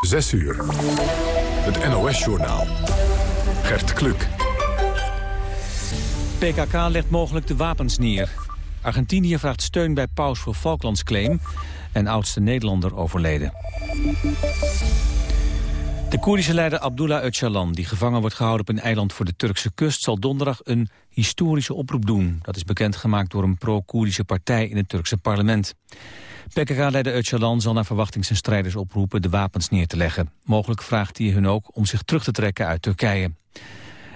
6 uur. Het NOS-journaal. Gert Kluk. PKK legt mogelijk de wapens neer. Argentinië vraagt steun bij paus voor Falklandsclaim... en oudste Nederlander overleden. De Koerdische leider Abdullah Öcalan, die gevangen wordt gehouden op een eiland voor de Turkse kust, zal donderdag een historische oproep doen. Dat is bekendgemaakt door een pro-Koerdische partij in het Turkse parlement. PKK-leider Öcalan zal naar verwachting zijn strijders oproepen de wapens neer te leggen. Mogelijk vraagt hij hun ook om zich terug te trekken uit Turkije.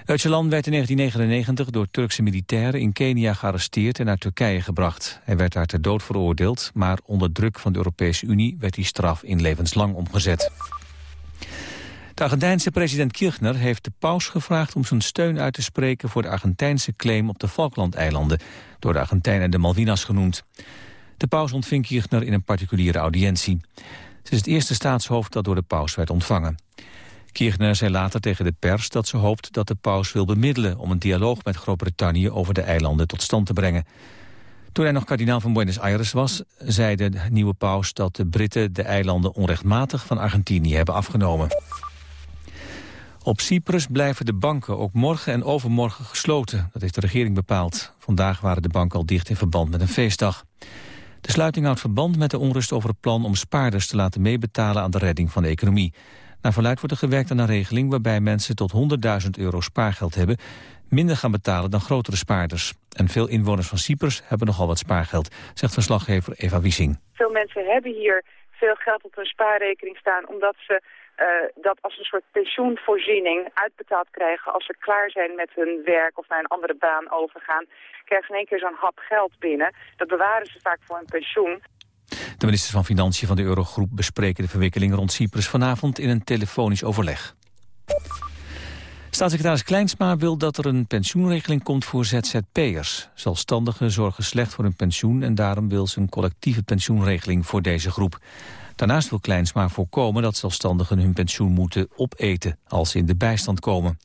Öcalan werd in 1999 door Turkse militairen in Kenia gearresteerd en naar Turkije gebracht. Hij werd daar ter dood veroordeeld, maar onder druk van de Europese Unie werd die straf in levenslang omgezet. Argentijnse president Kirchner heeft de paus gevraagd om zijn steun uit te spreken voor de Argentijnse claim op de Falklandeilanden, door de Argentijnen de Malvinas genoemd. De paus ontving Kirchner in een particuliere audiëntie. Ze is het eerste staatshoofd dat door de paus werd ontvangen. Kirchner zei later tegen de pers dat ze hoopt dat de paus wil bemiddelen om een dialoog met Groot-Brittannië over de eilanden tot stand te brengen. Toen hij nog kardinaal van Buenos Aires was, zei de nieuwe paus dat de Britten de eilanden onrechtmatig van Argentinië hebben afgenomen. Op Cyprus blijven de banken ook morgen en overmorgen gesloten. Dat heeft de regering bepaald. Vandaag waren de banken al dicht in verband met een feestdag. De sluiting houdt verband met de onrust over het plan om spaarders te laten meebetalen aan de redding van de economie. Naar verluid wordt er gewerkt aan een regeling waarbij mensen tot 100.000 euro spaargeld hebben minder gaan betalen dan grotere spaarders. En veel inwoners van Cyprus hebben nogal wat spaargeld, zegt verslaggever Eva Wiesing. Veel mensen hebben hier veel geld op hun spaarrekening staan omdat ze dat als een soort pensioenvoorziening uitbetaald krijgen als ze klaar zijn met hun werk of naar een andere baan overgaan. Krijgen ze in één keer zo'n hap geld binnen. Dat bewaren ze vaak voor hun pensioen. De ministers van Financiën van de Eurogroep bespreken de verwikkeling rond Cyprus vanavond in een telefonisch overleg. Staatssecretaris Kleinsma wil dat er een pensioenregeling komt voor ZZP'ers. Zelfstandigen zorgen slecht voor hun pensioen en daarom wil ze een collectieve pensioenregeling voor deze groep. Daarnaast wil Kleinsma voorkomen dat zelfstandigen hun pensioen moeten opeten als ze in de bijstand komen.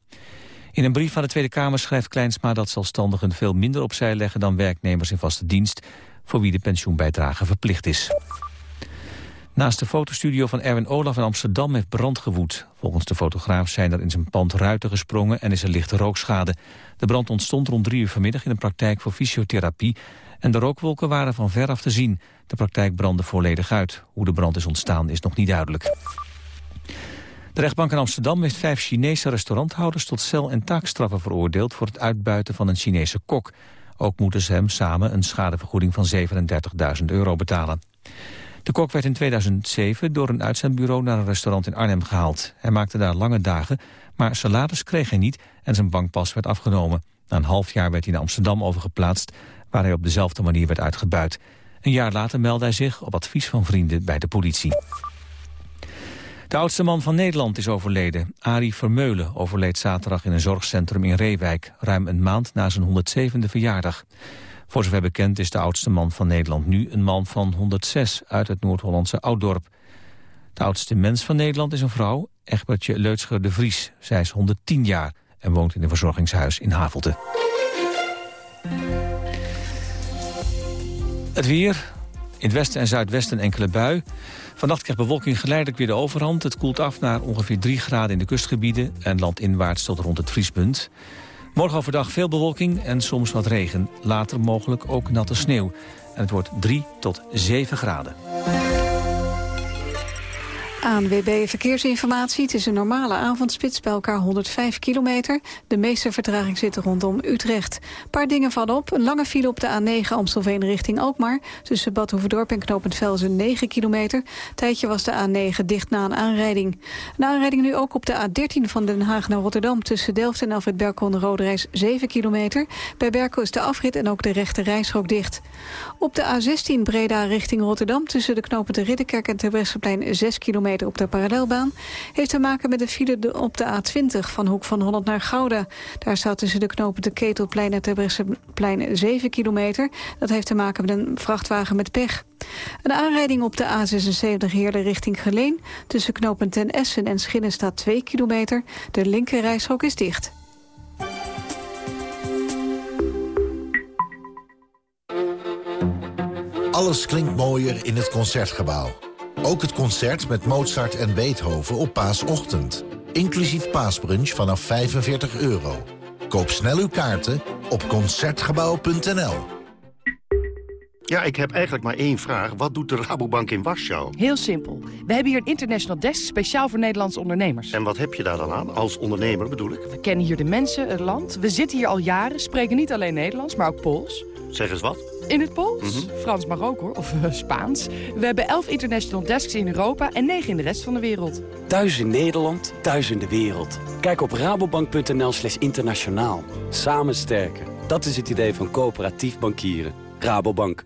In een brief aan de Tweede Kamer schrijft Kleinsma dat zelfstandigen veel minder opzij leggen dan werknemers in vaste dienst, voor wie de pensioenbijdrage verplicht is. Naast de fotostudio van Erwin Olaf in Amsterdam heeft brand gewoed. Volgens de fotograaf zijn er in zijn pand ruiten gesprongen en is er lichte rookschade. De brand ontstond rond drie uur vanmiddag in een praktijk voor fysiotherapie en de rookwolken waren van ver af te zien. De praktijk brandde volledig uit. Hoe de brand is ontstaan is nog niet duidelijk. De rechtbank in Amsterdam heeft vijf Chinese restauranthouders tot cel- en taakstraffen veroordeeld voor het uitbuiten van een Chinese kok. Ook moeten ze hem samen een schadevergoeding van 37.000 euro betalen. De kok werd in 2007 door een uitzendbureau naar een restaurant in Arnhem gehaald. Hij maakte daar lange dagen, maar salaris kreeg hij niet en zijn bankpas werd afgenomen. Na een half jaar werd hij naar Amsterdam overgeplaatst waar hij op dezelfde manier werd uitgebuit. Een jaar later meldde hij zich op advies van vrienden bij de politie. De oudste man van Nederland is overleden. Arie Vermeulen overleed zaterdag in een zorgcentrum in Reewijk... ruim een maand na zijn 107e verjaardag. Voor zover bekend is de oudste man van Nederland nu een man van 106... uit het Noord-Hollandse Ouddorp. De oudste mens van Nederland is een vrouw, Egbertje Leutscher de Vries. Zij is 110 jaar en woont in een verzorgingshuis in Havelte. Het weer. In het westen en zuidwesten enkele bui. Vannacht krijgt bewolking geleidelijk weer de overhand. Het koelt af naar ongeveer 3 graden in de kustgebieden... en landinwaarts tot rond het vriespunt. Morgen overdag veel bewolking en soms wat regen. Later mogelijk ook natte sneeuw. En het wordt 3 tot 7 graden. ANWB Verkeersinformatie. Het is een normale avondspits bij elkaar 105 kilometer. De meeste vertraging zit rondom Utrecht. Een paar dingen vallen op. Een lange file op de A9 Amstelveen richting Alkmaar. Tussen Bad Hoeverdorp en Knopend Velzen 9 kilometer. Tijdje was de A9 dicht na een aanrijding. Een aanrijding nu ook op de A13 van Den Haag naar Rotterdam. Tussen Delft en Alfred Berkel de Rode Reis 7 kilometer. Bij Berkel is de afrit en ook de rechte reisrook dicht. Op de A16 Breda richting Rotterdam. Tussen de knopende Ridderkerk en Terbrechtseplein 6 kilometer op de parallelbaan... heeft te maken met de file op de A20 van Hoek van Holland naar Gouda. Daar staat tussen de knopen de Ketelplein en Terbrechtseplein 7 kilometer. Dat heeft te maken met een vrachtwagen met pech. Een aanrijding op de A76 Heerlen richting Geleen. Tussen knopen Ten Essen en Schinnen staat 2 kilometer. De linker is dicht. Alles klinkt mooier in het Concertgebouw. Ook het concert met Mozart en Beethoven op paasochtend. Inclusief paasbrunch vanaf 45 euro. Koop snel uw kaarten op Concertgebouw.nl. Ja, ik heb eigenlijk maar één vraag. Wat doet de Rabobank in Warschau? Heel simpel. We hebben hier een international desk speciaal voor Nederlandse ondernemers. En wat heb je daar dan aan? Als ondernemer bedoel ik? We kennen hier de mensen, het land. We zitten hier al jaren, spreken niet alleen Nederlands, maar ook Pools. Zeg eens wat. In het Pools? Frans mag ook hoor, of uh, Spaans. We hebben elf international desks in Europa en negen in de rest van de wereld. Thuis in Nederland, thuis in de wereld. Kijk op rabobank.nl slash internationaal. Samen sterken. Dat is het idee van coöperatief bankieren. Rabobank.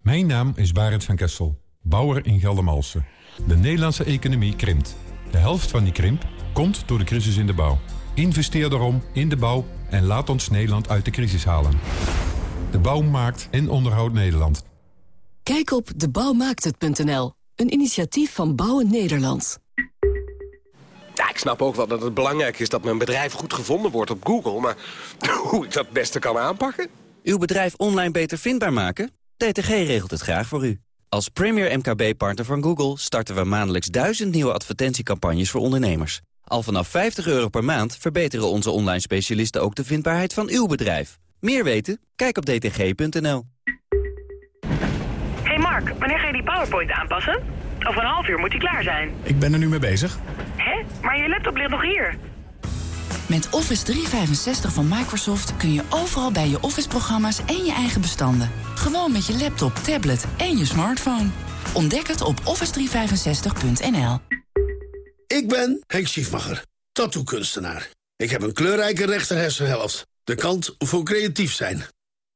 Mijn naam is Barend van Kessel, bouwer in Geldermalsen. De Nederlandse economie krimpt. De helft van die krimp komt door de crisis in de bouw. Investeer daarom in de bouw en laat ons Nederland uit de crisis halen. De bouw maakt en onderhoudt Nederland. Kijk op debouwmaakthet.nl, een initiatief van Bouwen Nederland. Ja, ik snap ook wel dat het belangrijk is dat mijn bedrijf goed gevonden wordt op Google... maar hoe ik dat het beste kan aanpakken? Uw bedrijf online beter vindbaar maken? DTG regelt het graag voor u. Als premier MKB-partner van Google starten we maandelijks duizend nieuwe advertentiecampagnes voor ondernemers. Al vanaf 50 euro per maand verbeteren onze online specialisten ook de vindbaarheid van uw bedrijf. Meer weten? Kijk op dtg.nl. Hey Mark, wanneer ga je die PowerPoint aanpassen? Over een half uur moet die klaar zijn. Ik ben er nu mee bezig. Hé, maar je laptop ligt nog hier. Met Office 365 van Microsoft kun je overal bij je Office-programma's en je eigen bestanden. Gewoon met je laptop, tablet en je smartphone. Ontdek het op office365.nl. Ik ben Henk Schiefmacher, tattoo-kunstenaar. Ik heb een kleurrijke rechterhersenhelft. De kant voor creatief zijn.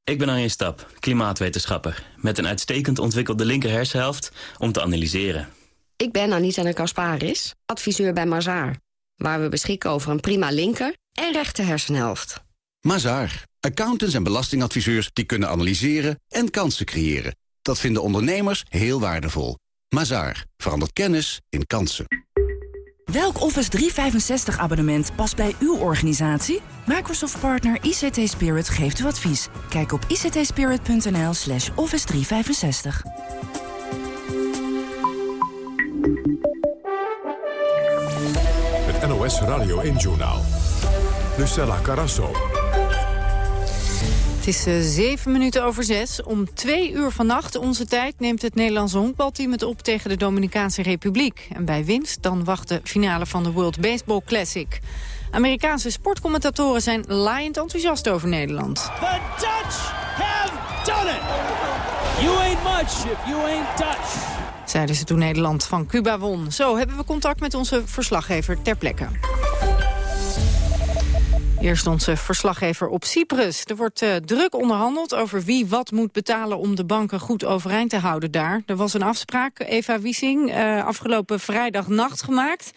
Ik ben Arjen Stap, klimaatwetenschapper. Met een uitstekend ontwikkelde linkerhersenhelft om te analyseren. Ik ben Anita de Kasparis, adviseur bij Mazaar. Waar we beschikken over een prima linker en rechter hersenhelft. Mazaar. Accountants en belastingadviseurs die kunnen analyseren en kansen creëren. Dat vinden ondernemers heel waardevol. Mazaar. Verandert kennis in kansen. Welk Office 365 abonnement past bij uw organisatie? Microsoft partner ICT Spirit geeft u advies. Kijk op ictspirit.nl slash office 365. Het NOS Radio 1-journaal. Lucella Carasso. Het is uh, zeven minuten over zes. Om twee uur vannacht, onze tijd, neemt het Nederlandse honkbalteam het op tegen de Dominicaanse Republiek. En bij winst dan wacht de finale van de World Baseball Classic. Amerikaanse sportcommentatoren zijn laaiend enthousiast over Nederland. The Dutch have done it! You ain't much if you ain't Dutch. Zeiden ze toen Nederland van Cuba won. Zo hebben we contact met onze verslaggever ter plekke. Eerst onze verslaggever op Cyprus. Er wordt uh, druk onderhandeld over wie wat moet betalen om de banken goed overeind te houden daar. Er was een afspraak, Eva Wiesing, uh, afgelopen vrijdagnacht gemaakt.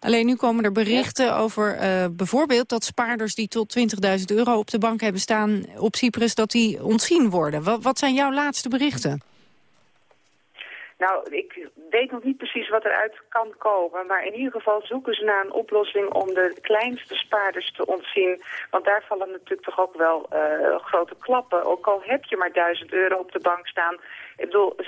Alleen nu komen er berichten over uh, bijvoorbeeld dat spaarders die tot 20.000 euro op de bank hebben staan op Cyprus, dat die ontzien worden. Wat, wat zijn jouw laatste berichten? Nou, ik weet nog niet precies wat eruit kan komen. Maar in ieder geval zoeken ze naar een oplossing om de kleinste spaarders te ontzien. Want daar vallen natuurlijk toch ook wel uh, grote klappen. Ook al heb je maar 1000 euro op de bank staan. Ik bedoel, 6% 6,75%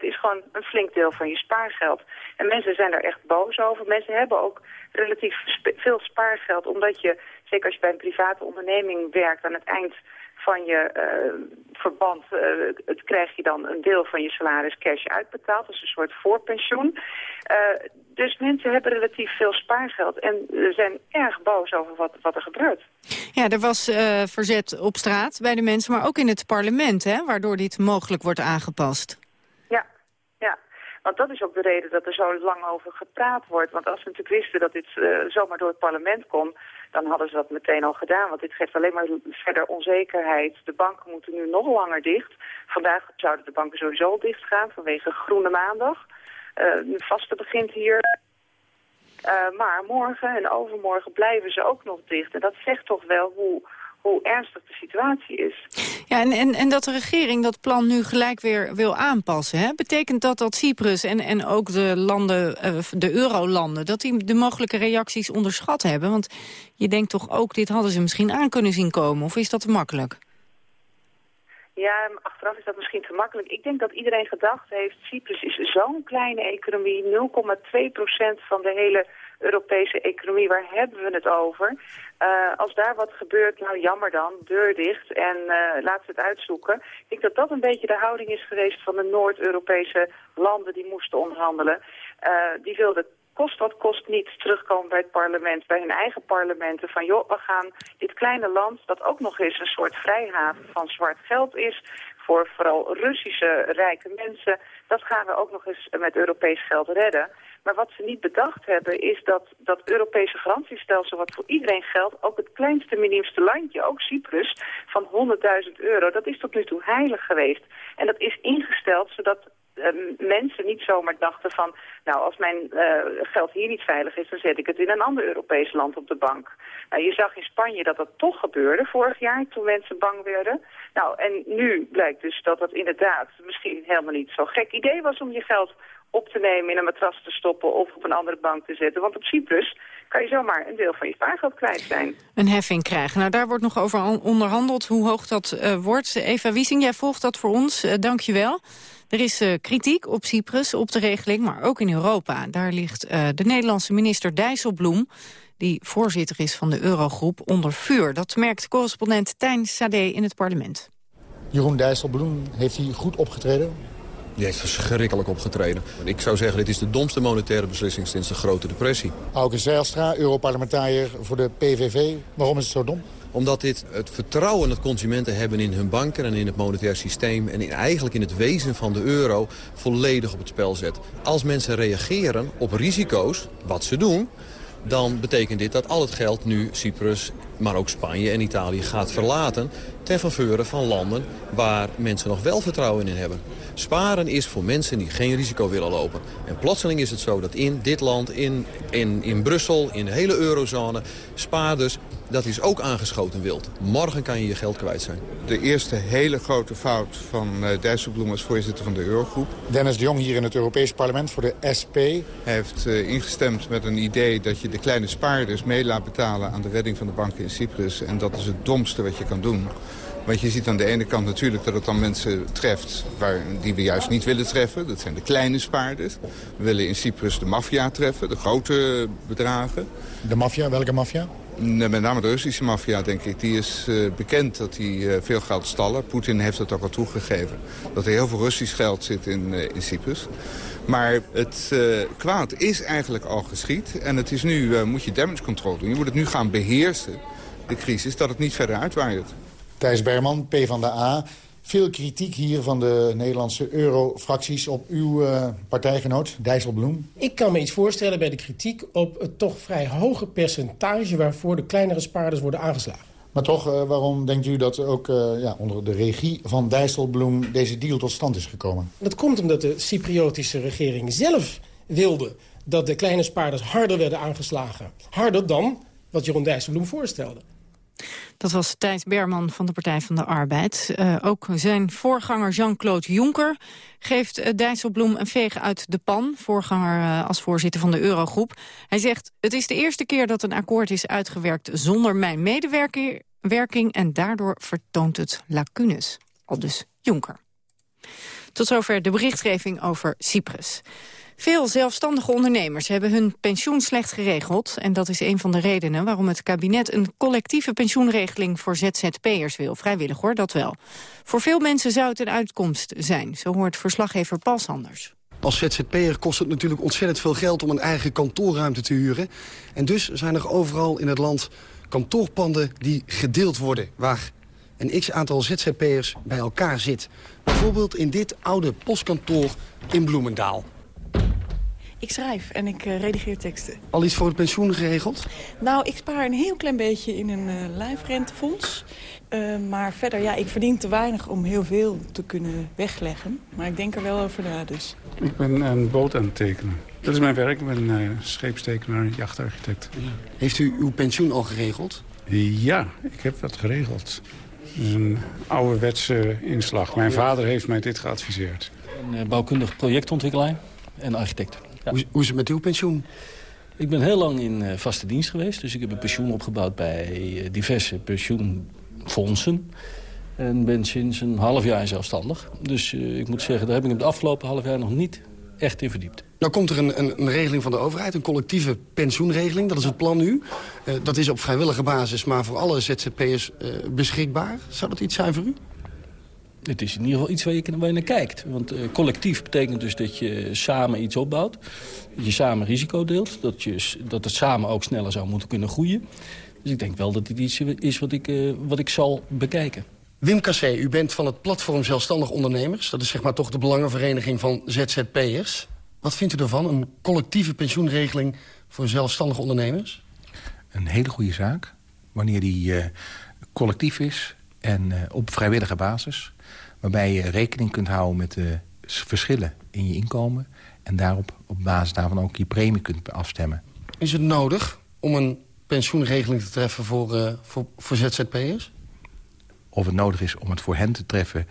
is gewoon een flink deel van je spaargeld. En mensen zijn daar echt boos over. Mensen hebben ook relatief veel spaargeld. Omdat je, zeker als je bij een private onderneming werkt, aan het eind van je uh, verband uh, het krijg je dan een deel van je salaris cash uitbetaald. Dat is een soort voorpensioen. Uh, dus mensen hebben relatief veel spaargeld en zijn erg boos over wat, wat er gebeurt. Ja, er was verzet op straat bij de mensen, maar ook in het parlement, hè, waardoor dit mogelijk wordt aangepast. Ja, ja. Want dat is ook de reden dat er zo lang over gepraat wordt. Want als we natuurlijk wisten dat dit zomaar door het parlement kon dan hadden ze dat meteen al gedaan. Want dit geeft alleen maar verder onzekerheid. De banken moeten nu nog langer dicht. Vandaag zouden de banken sowieso dicht gaan vanwege Groene Maandag. Uh, vaste begint hier. Uh, maar morgen en overmorgen blijven ze ook nog dicht. En dat zegt toch wel hoe, hoe ernstig de situatie is. Ja, en, en, en dat de regering dat plan nu gelijk weer wil aanpassen. Hè? Betekent dat dat Cyprus en, en ook de landen, uh, de eurolanden... dat die de mogelijke reacties onderschat hebben? Want je denkt toch ook, dit hadden ze misschien aan kunnen zien komen. Of is dat te makkelijk? Ja, achteraf is dat misschien te makkelijk. Ik denk dat iedereen gedacht heeft, Cyprus is zo'n kleine economie, 0,2% van de hele Europese economie, waar hebben we het over? Uh, als daar wat gebeurt, nou jammer dan, deur dicht en uh, laat ze het uitzoeken. Ik denk dat dat een beetje de houding is geweest van de Noord-Europese landen die moesten onderhandelen. Uh, die wilden kost wat kost niet terugkomen bij het parlement, bij hun eigen parlementen. Van joh, we gaan dit kleine land, dat ook nog eens een soort vrijhaven van zwart geld is, voor vooral Russische rijke mensen, dat gaan we ook nog eens met Europees geld redden. Maar wat ze niet bedacht hebben is dat dat Europese garantiestelsel wat voor iedereen geldt, ook het kleinste minimste landje, ook Cyprus, van 100.000 euro, dat is tot nu toe heilig geweest. En dat is ingesteld zodat uh, mensen niet zomaar dachten van... nou, als mijn uh, geld hier niet veilig is, dan zet ik het in een ander Europees land op de bank. Nou, je zag in Spanje dat dat toch gebeurde vorig jaar, toen mensen bang werden. Nou, en nu blijkt dus dat dat inderdaad misschien helemaal niet zo'n gek idee was om je geld op te nemen, in een matras te stoppen of op een andere bank te zetten. Want op Cyprus kan je zomaar een deel van je spaargeld kwijt zijn. Een heffing krijgen. Nou, daar wordt nog over onderhandeld hoe hoog dat uh, wordt. Eva Wiesing, jij volgt dat voor ons. Uh, Dank je wel. Er is uh, kritiek op Cyprus, op de regeling, maar ook in Europa. Daar ligt de Nederlandse minister Dijsselbloem die voorzitter is van de Eurogroep, onder vuur. Dat merkt correspondent Tijn Sade in het parlement. Jeroen Dijsselbloem, heeft hij goed opgetreden? Die heeft verschrikkelijk opgetreden. Ik zou zeggen, dit is de domste monetaire beslissing sinds de Grote Depressie. Auke Zijlstra, Europarlementariër voor de PVV. Waarom is het zo dom? Omdat dit het vertrouwen dat consumenten hebben in hun banken en in het monetair systeem... en in, eigenlijk in het wezen van de euro volledig op het spel zet. Als mensen reageren op risico's, wat ze doen dan betekent dit dat al het geld nu Cyprus, maar ook Spanje en Italië gaat verlaten... ten faveur van landen waar mensen nog wel vertrouwen in hebben. Sparen is voor mensen die geen risico willen lopen. En plotseling is het zo dat in dit land, in, in, in Brussel, in de hele eurozone... spaarders dat is ook aangeschoten wild. Morgen kan je je geld kwijt zijn. De eerste hele grote fout van uh, Dijsselbloem als voorzitter van de Eurogroep. Dennis de Jong hier in het Europees Parlement voor de SP. Hij heeft uh, ingestemd met een idee dat je de kleine spaarders mee laat betalen... aan de redding van de banken in Cyprus. En dat is het domste wat je kan doen. Want je ziet aan de ene kant natuurlijk dat het dan mensen treft waar, die we juist niet willen treffen. Dat zijn de kleine spaarders. We willen in Cyprus de maffia treffen, de grote bedragen. De maffia? Welke maffia? Met name de Russische maffia, denk ik. Die is uh, bekend dat die uh, veel geld stallen. Poetin heeft dat ook al toegegeven. Dat er heel veel Russisch geld zit in, uh, in Cyprus. Maar het kwaad is eigenlijk al geschied. En het is nu, moet je damage control doen. Je moet het nu gaan beheersen, de crisis, dat het niet verder uitwaait. Thijs Berman, P van de A. Veel kritiek hier van de Nederlandse eurofracties op uw uh, partijgenoot Dijsselbloem. Ik kan me iets voorstellen bij de kritiek op het toch vrij hoge percentage... waarvoor de kleinere spaarders worden aangeslagen. Maar toch, uh, waarom denkt u dat ook uh, ja, onder de regie van Dijsselbloem... deze deal tot stand is gekomen? Dat komt omdat de Cypriotische regering zelf wilde... dat de kleine spaarders harder werden aangeslagen. Harder dan wat Jeroen Dijsselbloem voorstelde. Dat was Thijs Berman van de Partij van de Arbeid. Uh, ook zijn voorganger Jean-Claude Juncker geeft uh, Dijsselbloem een veeg uit de pan. Voorganger uh, als voorzitter van de Eurogroep. Hij zegt, het is de eerste keer dat een akkoord is uitgewerkt zonder mijn medewerking... en daardoor vertoont het lacunes. Al dus Juncker. Tot zover de berichtgeving over Cyprus. Veel zelfstandige ondernemers hebben hun pensioen slecht geregeld. En dat is een van de redenen waarom het kabinet een collectieve pensioenregeling voor ZZP'ers wil. Vrijwillig hoor, dat wel. Voor veel mensen zou het een uitkomst zijn, zo hoort verslaggever Paul Sanders. Als ZZP'er kost het natuurlijk ontzettend veel geld om een eigen kantoorruimte te huren. En dus zijn er overal in het land kantoorpanden die gedeeld worden... waar een x-aantal ZZP'ers bij elkaar zit. Bijvoorbeeld in dit oude postkantoor in Bloemendaal. Ik schrijf en ik uh, redigeer teksten. Al iets voor het pensioen geregeld? Nou, ik spaar een heel klein beetje in een uh, lijfrentefonds. Uh, maar verder, ja, ik verdien te weinig om heel veel te kunnen wegleggen. Maar ik denk er wel over na, dus. Ik ben een boot aan het tekenen. Dat is mijn werk. Ik ben uh, scheepstekenaar, jachtarchitect. Ja. Heeft u uw pensioen al geregeld? Ja, ik heb dat geregeld. Dat is een ouderwetse inslag. Mijn vader heeft mij dit geadviseerd. Een bouwkundig projectontwikkelaar en architect. Ja. Hoe, hoe, is het met uw pensioen? Ik ben heel lang in uh, vaste dienst geweest. Dus ik heb een pensioen opgebouwd bij uh, diverse pensioenfondsen. En ben sinds een half jaar zelfstandig. Dus uh, ik moet zeggen, daar heb ik het afgelopen half jaar nog niet echt in verdiept. Nou komt er een, een, een, regeling van de overheid, een collectieve pensioenregeling. Dat is het plan nu. Uh, dat is op vrijwillige basis, maar voor alle ZZP'ers uh, beschikbaar. Zou dat iets zijn voor u? Het is in ieder geval iets waar je, waar je naar kijkt. Want uh, collectief betekent dus dat je samen iets opbouwt. Dat je samen risico deelt. Dat, je, dat het samen ook sneller zou moeten kunnen groeien. Dus ik denk wel dat dit iets is wat ik, uh, wat ik zal bekijken. Wim Cassé, u bent van het platform Zelfstandig Ondernemers. Dat is zeg maar toch de belangenvereniging van ZZP'ers. Wat vindt u ervan, een collectieve pensioenregeling voor zelfstandige ondernemers? Een hele goede zaak, wanneer die uh, collectief is en uh, op vrijwillige basis. Waarbij je rekening kunt houden met de verschillen in je inkomen... en daarop op basis daarvan ook je premie kunt afstemmen. Is het nodig om een pensioenregeling te treffen voor, uh, voor, voor ZZP'ers? Of het nodig is om het voor hen te treffen...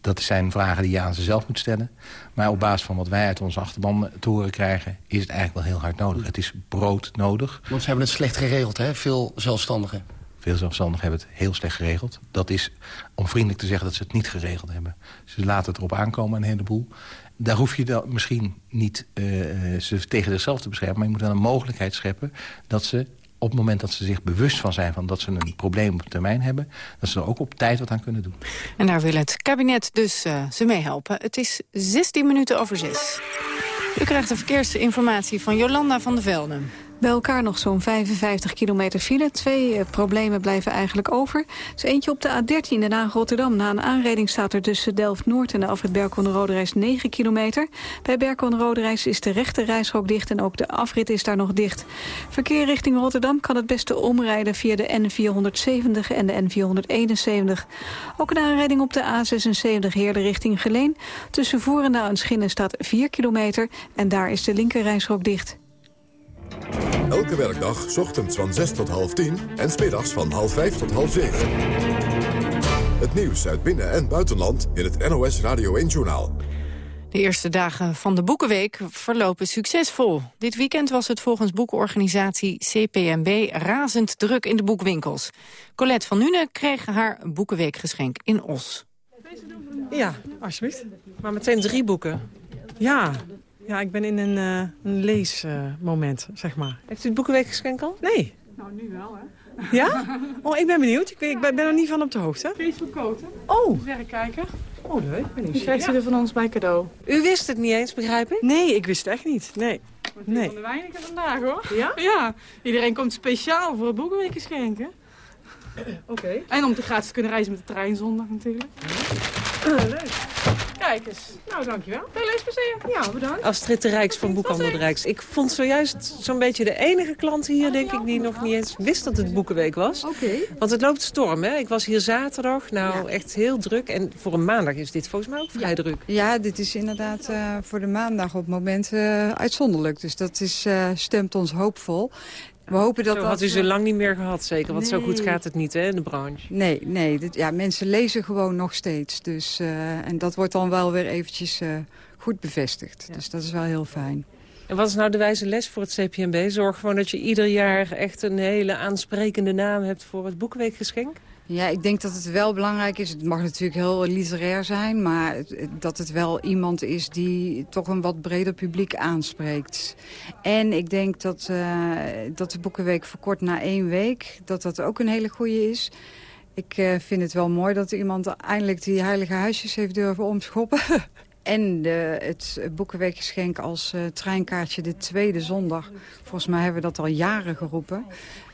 dat zijn vragen die je aan ze zelf moet stellen. Maar op basis van wat wij uit onze achterban te horen krijgen... is het eigenlijk wel heel hard nodig. Het is brood nodig. Want ze hebben het slecht geregeld, hè? Veel zelfstandigen. Veel zelfstandigen hebben het heel slecht geregeld. Dat is om vriendelijk te zeggen dat ze het niet geregeld hebben. Ze laten het erop aankomen, een heleboel. Daar hoef je dan misschien niet uh, ze tegen zichzelf te beschermen... maar je moet wel een mogelijkheid scheppen dat ze op het moment dat ze zich bewust van zijn... van dat ze een probleem op termijn hebben... dat ze er ook op tijd wat aan kunnen doen. En daar wil het kabinet dus ze mee helpen. Het is 16 minuten over 6. U krijgt de verkeersinformatie van Jolanda van der Velden. Bij elkaar nog zo'n 55 kilometer file. Twee uh, problemen blijven eigenlijk over. Dus eentje op de A13 Den Haag-Rotterdam. Na een aanrijding staat er tussen Delft-Noord en de afrit Berkon-Roderijs 9 kilometer. Bij Berkon-Roderijs is de rechte reishok dicht en ook de afrit is daar nog dicht. Verkeer richting Rotterdam kan het beste omrijden via de N470 en de N471. Ook een aanrijding op de A76 Heerde richting Geleen. Tussen Voerendaal en Schinnen staat 4 kilometer en daar is de linker dicht. Elke werkdag, ochtends van 6 tot half 10 en smiddags van half 5 tot half 7. Het nieuws uit binnen- en buitenland in het NOS Radio 1-journaal. De eerste dagen van de Boekenweek verlopen succesvol. Dit weekend was het volgens boekenorganisatie CPMB razend druk in de boekwinkels. Colette van Nuenen kreeg haar Boekenweekgeschenk in Os. Ja, alsjeblieft. Maar meteen drie boeken. Ja, ja, ik ben in een, uh, een leesmoment, uh, zeg maar. Heeft u het Boekenweekgeschenk al? Nee. Nou, nu wel, hè. Ja? Oh, ik ben benieuwd. Ik, ik ben, ben er niet van op de hoogte. Facebook Koten. Oh. Verrekijker. Oh, leuk. Ben Die krijgt u er van ons bij cadeau. U wist het niet eens, begrijp ik? Nee, ik wist het echt niet. Nee. nee. van de weinigen vandaag, hoor. Ja? Ja. Iedereen komt speciaal voor het Boekenweekgeschenk, hè. Oké. Okay. En om te gratis te kunnen reizen met de trein zondag natuurlijk. Uh, leuk. Kijk eens. Nou, dankjewel. Veel leesplezier. Ja, bedankt. Astrid de Rijks van Boekhandel de Rijks. Ik vond zojuist zo'n beetje de enige klant hier, denk ik, die nog niet eens wist dat het Boekenweek was. Oké. Okay. Want het loopt storm, hè. Ik was hier zaterdag, nou, ja. echt heel druk. En voor een maandag is dit volgens mij ook vrij ja. druk. Ja, dit is inderdaad uh, voor de maandag op het moment uh, uitzonderlijk. Dus dat is, uh, stemt ons hoopvol. We hopen dat zo had u zo lang niet meer gehad, zeker? Want nee. zo goed gaat het niet, hè, in de branche. Nee, nee. Dit, ja, mensen lezen gewoon nog steeds. Dus, uh, en dat wordt dan wel weer eventjes uh, goed bevestigd. Ja. Dus dat is wel heel fijn. En wat is nou de wijze les voor het CPMB? Zorg gewoon dat je ieder jaar echt een hele aansprekende naam hebt voor het Boekenweekgeschenk? Ja, ik denk dat het wel belangrijk is. Het mag natuurlijk heel literair zijn, maar dat het wel iemand is die toch een wat breder publiek aanspreekt. En ik denk dat, uh, dat de Boekenweek verkort na één week, dat dat ook een hele goede is. Ik uh, vind het wel mooi dat iemand eindelijk die heilige huisjes heeft durven omschoppen. En de, het Boekenweekgeschenk als uh, treinkaartje de tweede zondag. Volgens mij hebben we dat al jaren geroepen.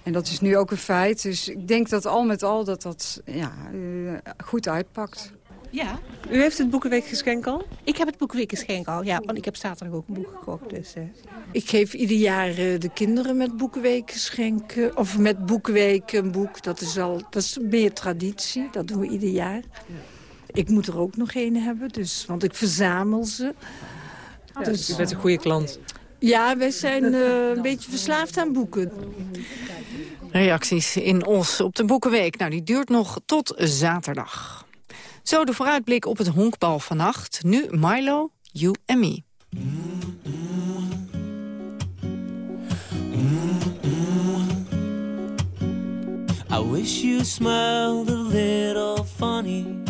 En dat is nu ook een feit. Dus ik denk dat al met al dat dat ja, uh, goed uitpakt. Ja. U heeft het Boekenweekgeschenk al? Ik heb het Boekenweekgeschenk al, ja. Want ik heb zaterdag ook een boek gekocht. Dus, uh. Ik geef ieder jaar uh, de kinderen met Boekenweekgeschenk... of met Boekenweek een boek. Dat is, al, dat is meer traditie. Dat doen we ieder jaar. Ja. Ik moet er ook nog een hebben, dus, want ik verzamel ze. Ja, dus, u bent een goede klant. Ja, wij zijn uh, een beetje verslaafd aan boeken. Reacties in Os op de Boekenweek. Nou, die duurt nog tot zaterdag. Zo de vooruitblik op het honkbal vannacht. Nu Milo, You and Me. I wish you smiled a little funny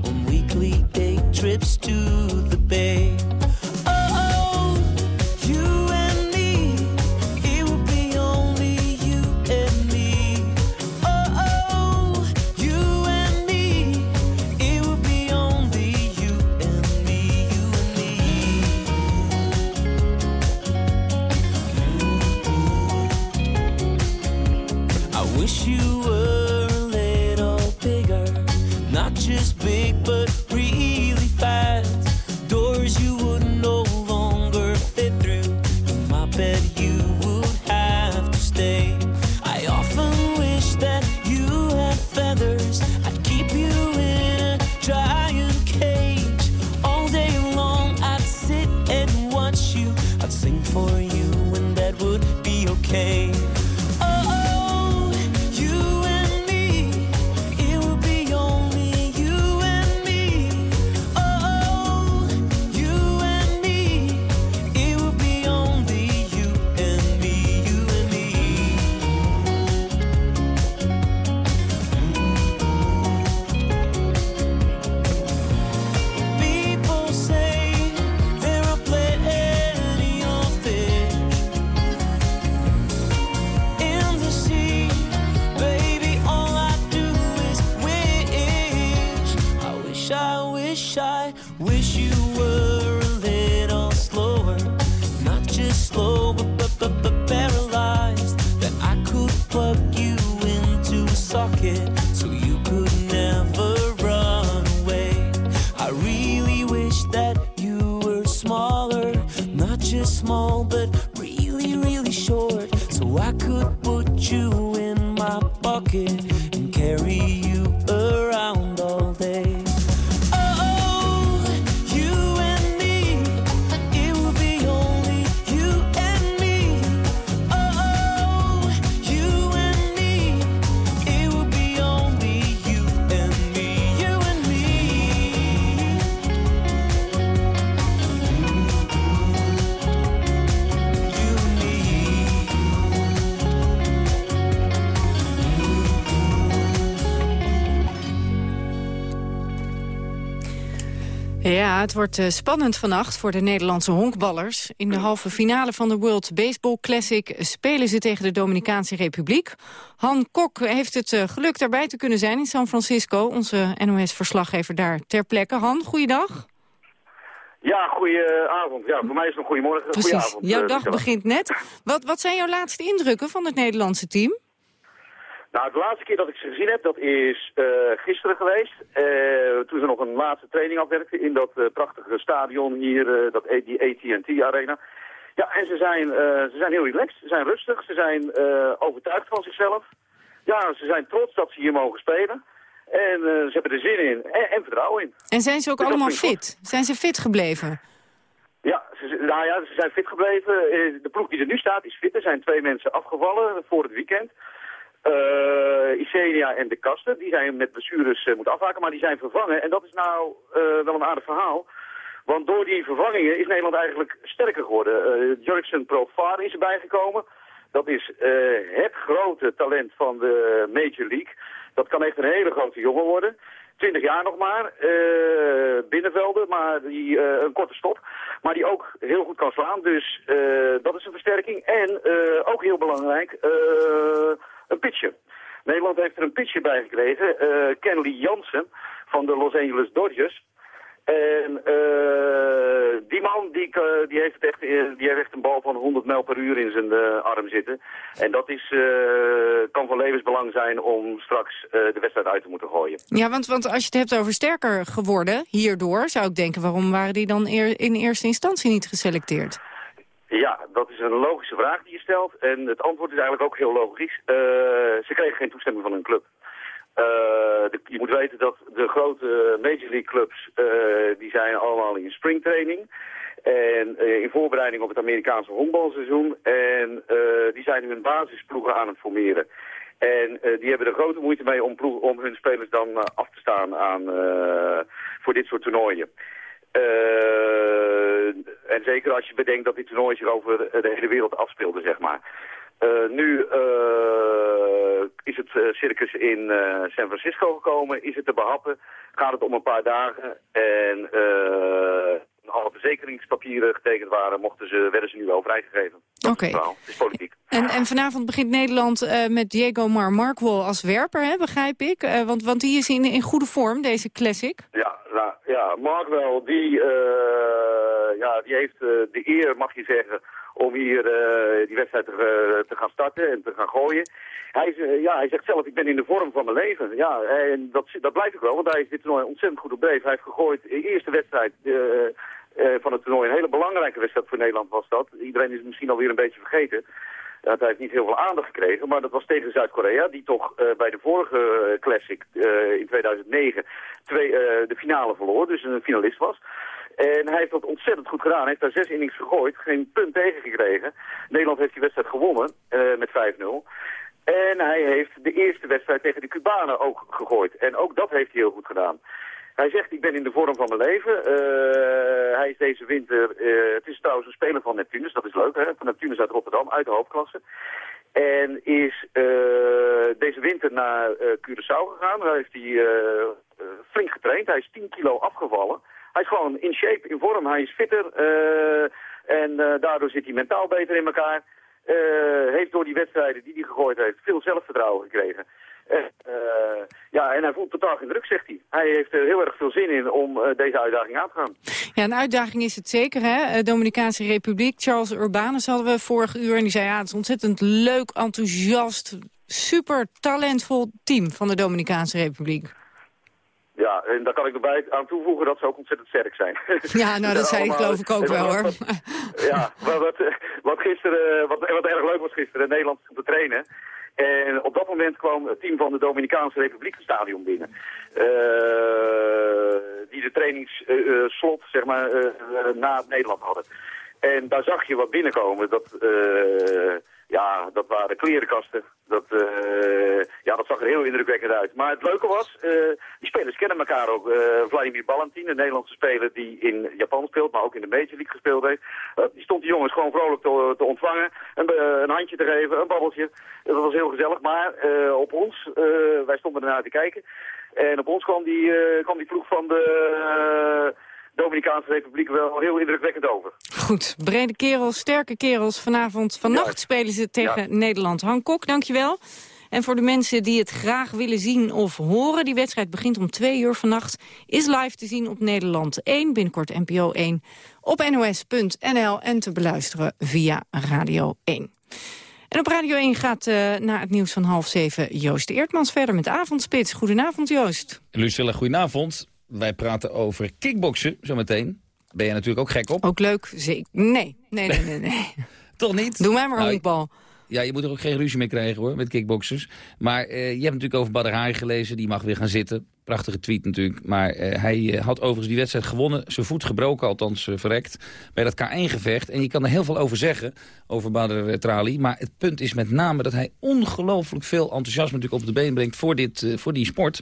weekly day trips to the bay. Het wordt eh, spannend vannacht voor de Nederlandse honkballers. In de halve finale van de World Baseball Classic spelen ze tegen de Dominicaanse Republiek. Han Kok heeft het eh, geluk daarbij te kunnen zijn in San Francisco. Onze NOS-verslaggever daar ter plekke. Han, goeiedag. Ja, goedenavond. Ja, voor mij is het een goedemorgen. Precies, Goedenavond, jouw eh, dag begint net. Wat, wat zijn jouw laatste indrukken van het Nederlandse team? Nou, de laatste keer dat ik ze gezien heb, dat is eh, gisteren geweest. Eh, toen ze nog een laatste training afwerkten in dat eh, prachtige stadion hier, dat, A- die AT&T Arena. Ja, en ze zijn, ze zijn heel relaxed, ze zijn rustig, ze zijn overtuigd van zichzelf. Ja, ze zijn trots dat ze hier mogen spelen. En ze hebben er zin in en, en vertrouwen in. En zijn ze ook Dus allemaal fit? Zijn ze fit gebleven? Ja, ze, nou ja, ze zijn fit gebleven. De ploeg die er nu staat is fit. Er zijn twee mensen afgevallen voor het weekend. Eh Isenia en De Kasten, die zijn met blessures eh, moeten afhaken, maar die zijn vervangen. En dat is nou eh, wel een aardig verhaal. Want door die vervangingen is Nederland eigenlijk sterker geworden. Uh, Jurgen Profar is erbij gekomen. Dat is het grote talent van de Major League. Dat kan echt een hele grote jongen worden. 20 jaar nog maar, binnenvelden, maar die, een korte stop. Maar die ook heel goed kan slaan, dus dat is een versterking. En ook heel belangrijk, een pitcher. Nederland heeft er een pitcher bij gekregen, eh Kenley Jansen van de Los Angeles Dodgers. En eh, die man die, eh, die, heeft echt, die heeft echt een bal van 100 mijl per uur in zijn arm zitten. En dat is, kan van levensbelang zijn om straks de wedstrijd uit te moeten gooien. Ja, want, want als je het hebt over sterker geworden hierdoor... zou ik denken, waarom waren die dan eer- in eerste instantie niet geselecteerd? Ja, dat is een logische vraag die je stelt. En het antwoord is eigenlijk ook heel logisch. Eh, ze kregen geen toestemming van hun club. Eh, je moet weten dat de grote Major League clubs, eh, die zijn allemaal in springtraining. En in voorbereiding op het Amerikaanse honkbalseizoen. En die zijn hun basisploegen aan het formeren. En die hebben er grote moeite mee om, ploeg, om hun spelers dan af te staan aan, voor dit soort toernooien. Eh, en zeker als je bedenkt dat die toernooi zich over de hele wereld afspeelde, zeg maar. Eh, nu eh, is het circus in San Francisco gekomen, is het te behappen, gaat het om een paar dagen. En alle verzekeringspapieren getekend waren, mochten ze, werden ze nu wel vrijgegeven. Oké. is het is politiek. En, en vanavond begint Nederland eh, met Diego Mar Markwol als werper, hè, begrijp ik. Eh, want, want die is in, in goede vorm, deze classic. Ja, nou, ja, Mark wel, die, eh, ja, die heeft de eer, mag je zeggen, om hier die wedstrijd te, te gaan starten en te gaan gooien. Hij, is, ja, hij zegt zelf, ik ben in de vorm van mijn leven. Ja, en dat, dat blijft ook wel, want hij is dit toernooi ontzettend goed op. Hij heeft gegooid, de eerste wedstrijd van het toernooi, een hele belangrijke wedstrijd voor Nederland was dat. Iedereen is het misschien alweer een beetje vergeten. Dat hij heeft niet heel veel aandacht gekregen, maar dat was tegen Zuid-Korea, die toch eh, bij de vorige eh, Classic eh, in 2009 twee, eh, de finale verloor, dus een finalist was. En hij heeft dat ontzettend goed gedaan. Hij heeft daar zes innings gegooid, geen punt tegengekregen. Nederland heeft die wedstrijd gewonnen eh, met 5-0. En hij heeft de eerste wedstrijd tegen de Cubanen ook gegooid. En ook dat heeft hij heel goed gedaan. Hij zegt, ik ben in de vorm van mijn leven. Eh, hij is deze winter, eh, het is trouwens een speler van Neptunus, dat is leuk hè, van Neptunus uit Rotterdam, uit de hoofdklasse. En is eh, deze winter naar Curaçao gegaan. Daar heeft hij flink getraind. Hij is 10 kilo afgevallen. Hij is gewoon in shape, in vorm. Hij is fitter. en daardoor zit hij mentaal beter in elkaar. Heeft door die wedstrijden die hij gegooid heeft veel zelfvertrouwen gekregen. Eh, ja, en hij voelt totaal geen druk, zegt hij. Hij heeft er heel erg veel zin in om eh, deze uitdaging aan te gaan. Ja, een uitdaging is het zeker, hè? Eh, Dominicaanse Republiek. Charles Urbanus hadden we vorig uur en die zei... ja, het is ontzettend leuk, enthousiast, super talentvol team van de Dominicaanse Republiek. Ja, en daar kan ik erbij aan toevoegen dat ze ook ontzettend sterk zijn. Ja, nou, dat zei ik geloof ik ook wel, hoor. Ja, wat, wat, gisteren, wat, wat erg leuk was gisteren, Nederland te trainen. En op dat moment kwam het team van de Dominicaanse Republiek het stadion binnen. Eh, die de trainingsslot, zeg maar, eh, eh, na Nederland hadden. En daar zag je wat binnenkomen. Dat, ja, dat waren klerenkasten. Dat, eh, ja, dat zag er heel indrukwekkend uit. Maar het leuke was, eh, die spelers kennen elkaar ook. Eh, Vladimir Balantin, een Nederlandse speler die in Japan speelt, maar ook in de Major League gespeeld heeft. Die stond die jongens gewoon vrolijk te, te ontvangen. Een, een handje te geven, een babbeltje. Dat was heel gezellig. Maar op ons, wij stonden ernaar te kijken. En op ons kwam die, kwam die ploeg van de Dominicaanse Republiek wel heel indrukwekkend over. Goed, brede kerels, sterke kerels. Vanavond, vannacht spelen ze tegen Nederland. Han Kok, dankjewel. En voor de mensen die het graag willen zien of horen... die wedstrijd begint om twee uur vannacht. Is live te zien op Nederland 1, binnenkort NPO 1... op nos.nl en te beluisteren via Radio 1. En op Radio 1 gaat uh, na het nieuws van half zeven Joost Eertmans verder met Avondspits. Goedenavond, Joost. Lucilla, goedenavond. Wij praten over kickboksen zometeen. Ben je natuurlijk ook gek op? Ook leuk, zeker. Nee, nee, nee, nee. nee. Toch niet? Doe mij maar Nou, honkbal. Ja, je moet er ook geen ruzie mee krijgen hoor, met kickboxers. Maar uh, je hebt natuurlijk over Badr Hari gelezen, die mag weer gaan zitten. Prachtige tweet natuurlijk. Maar uh, hij uh, had overigens die wedstrijd gewonnen. Zijn voet gebroken, althans verrekt. Bij dat K1-gevecht. En je kan er heel veel over zeggen, over Badr Trali. Maar het punt is met name dat hij ongelooflijk veel enthousiasme natuurlijk op de been brengt voor, dit, voor die sport.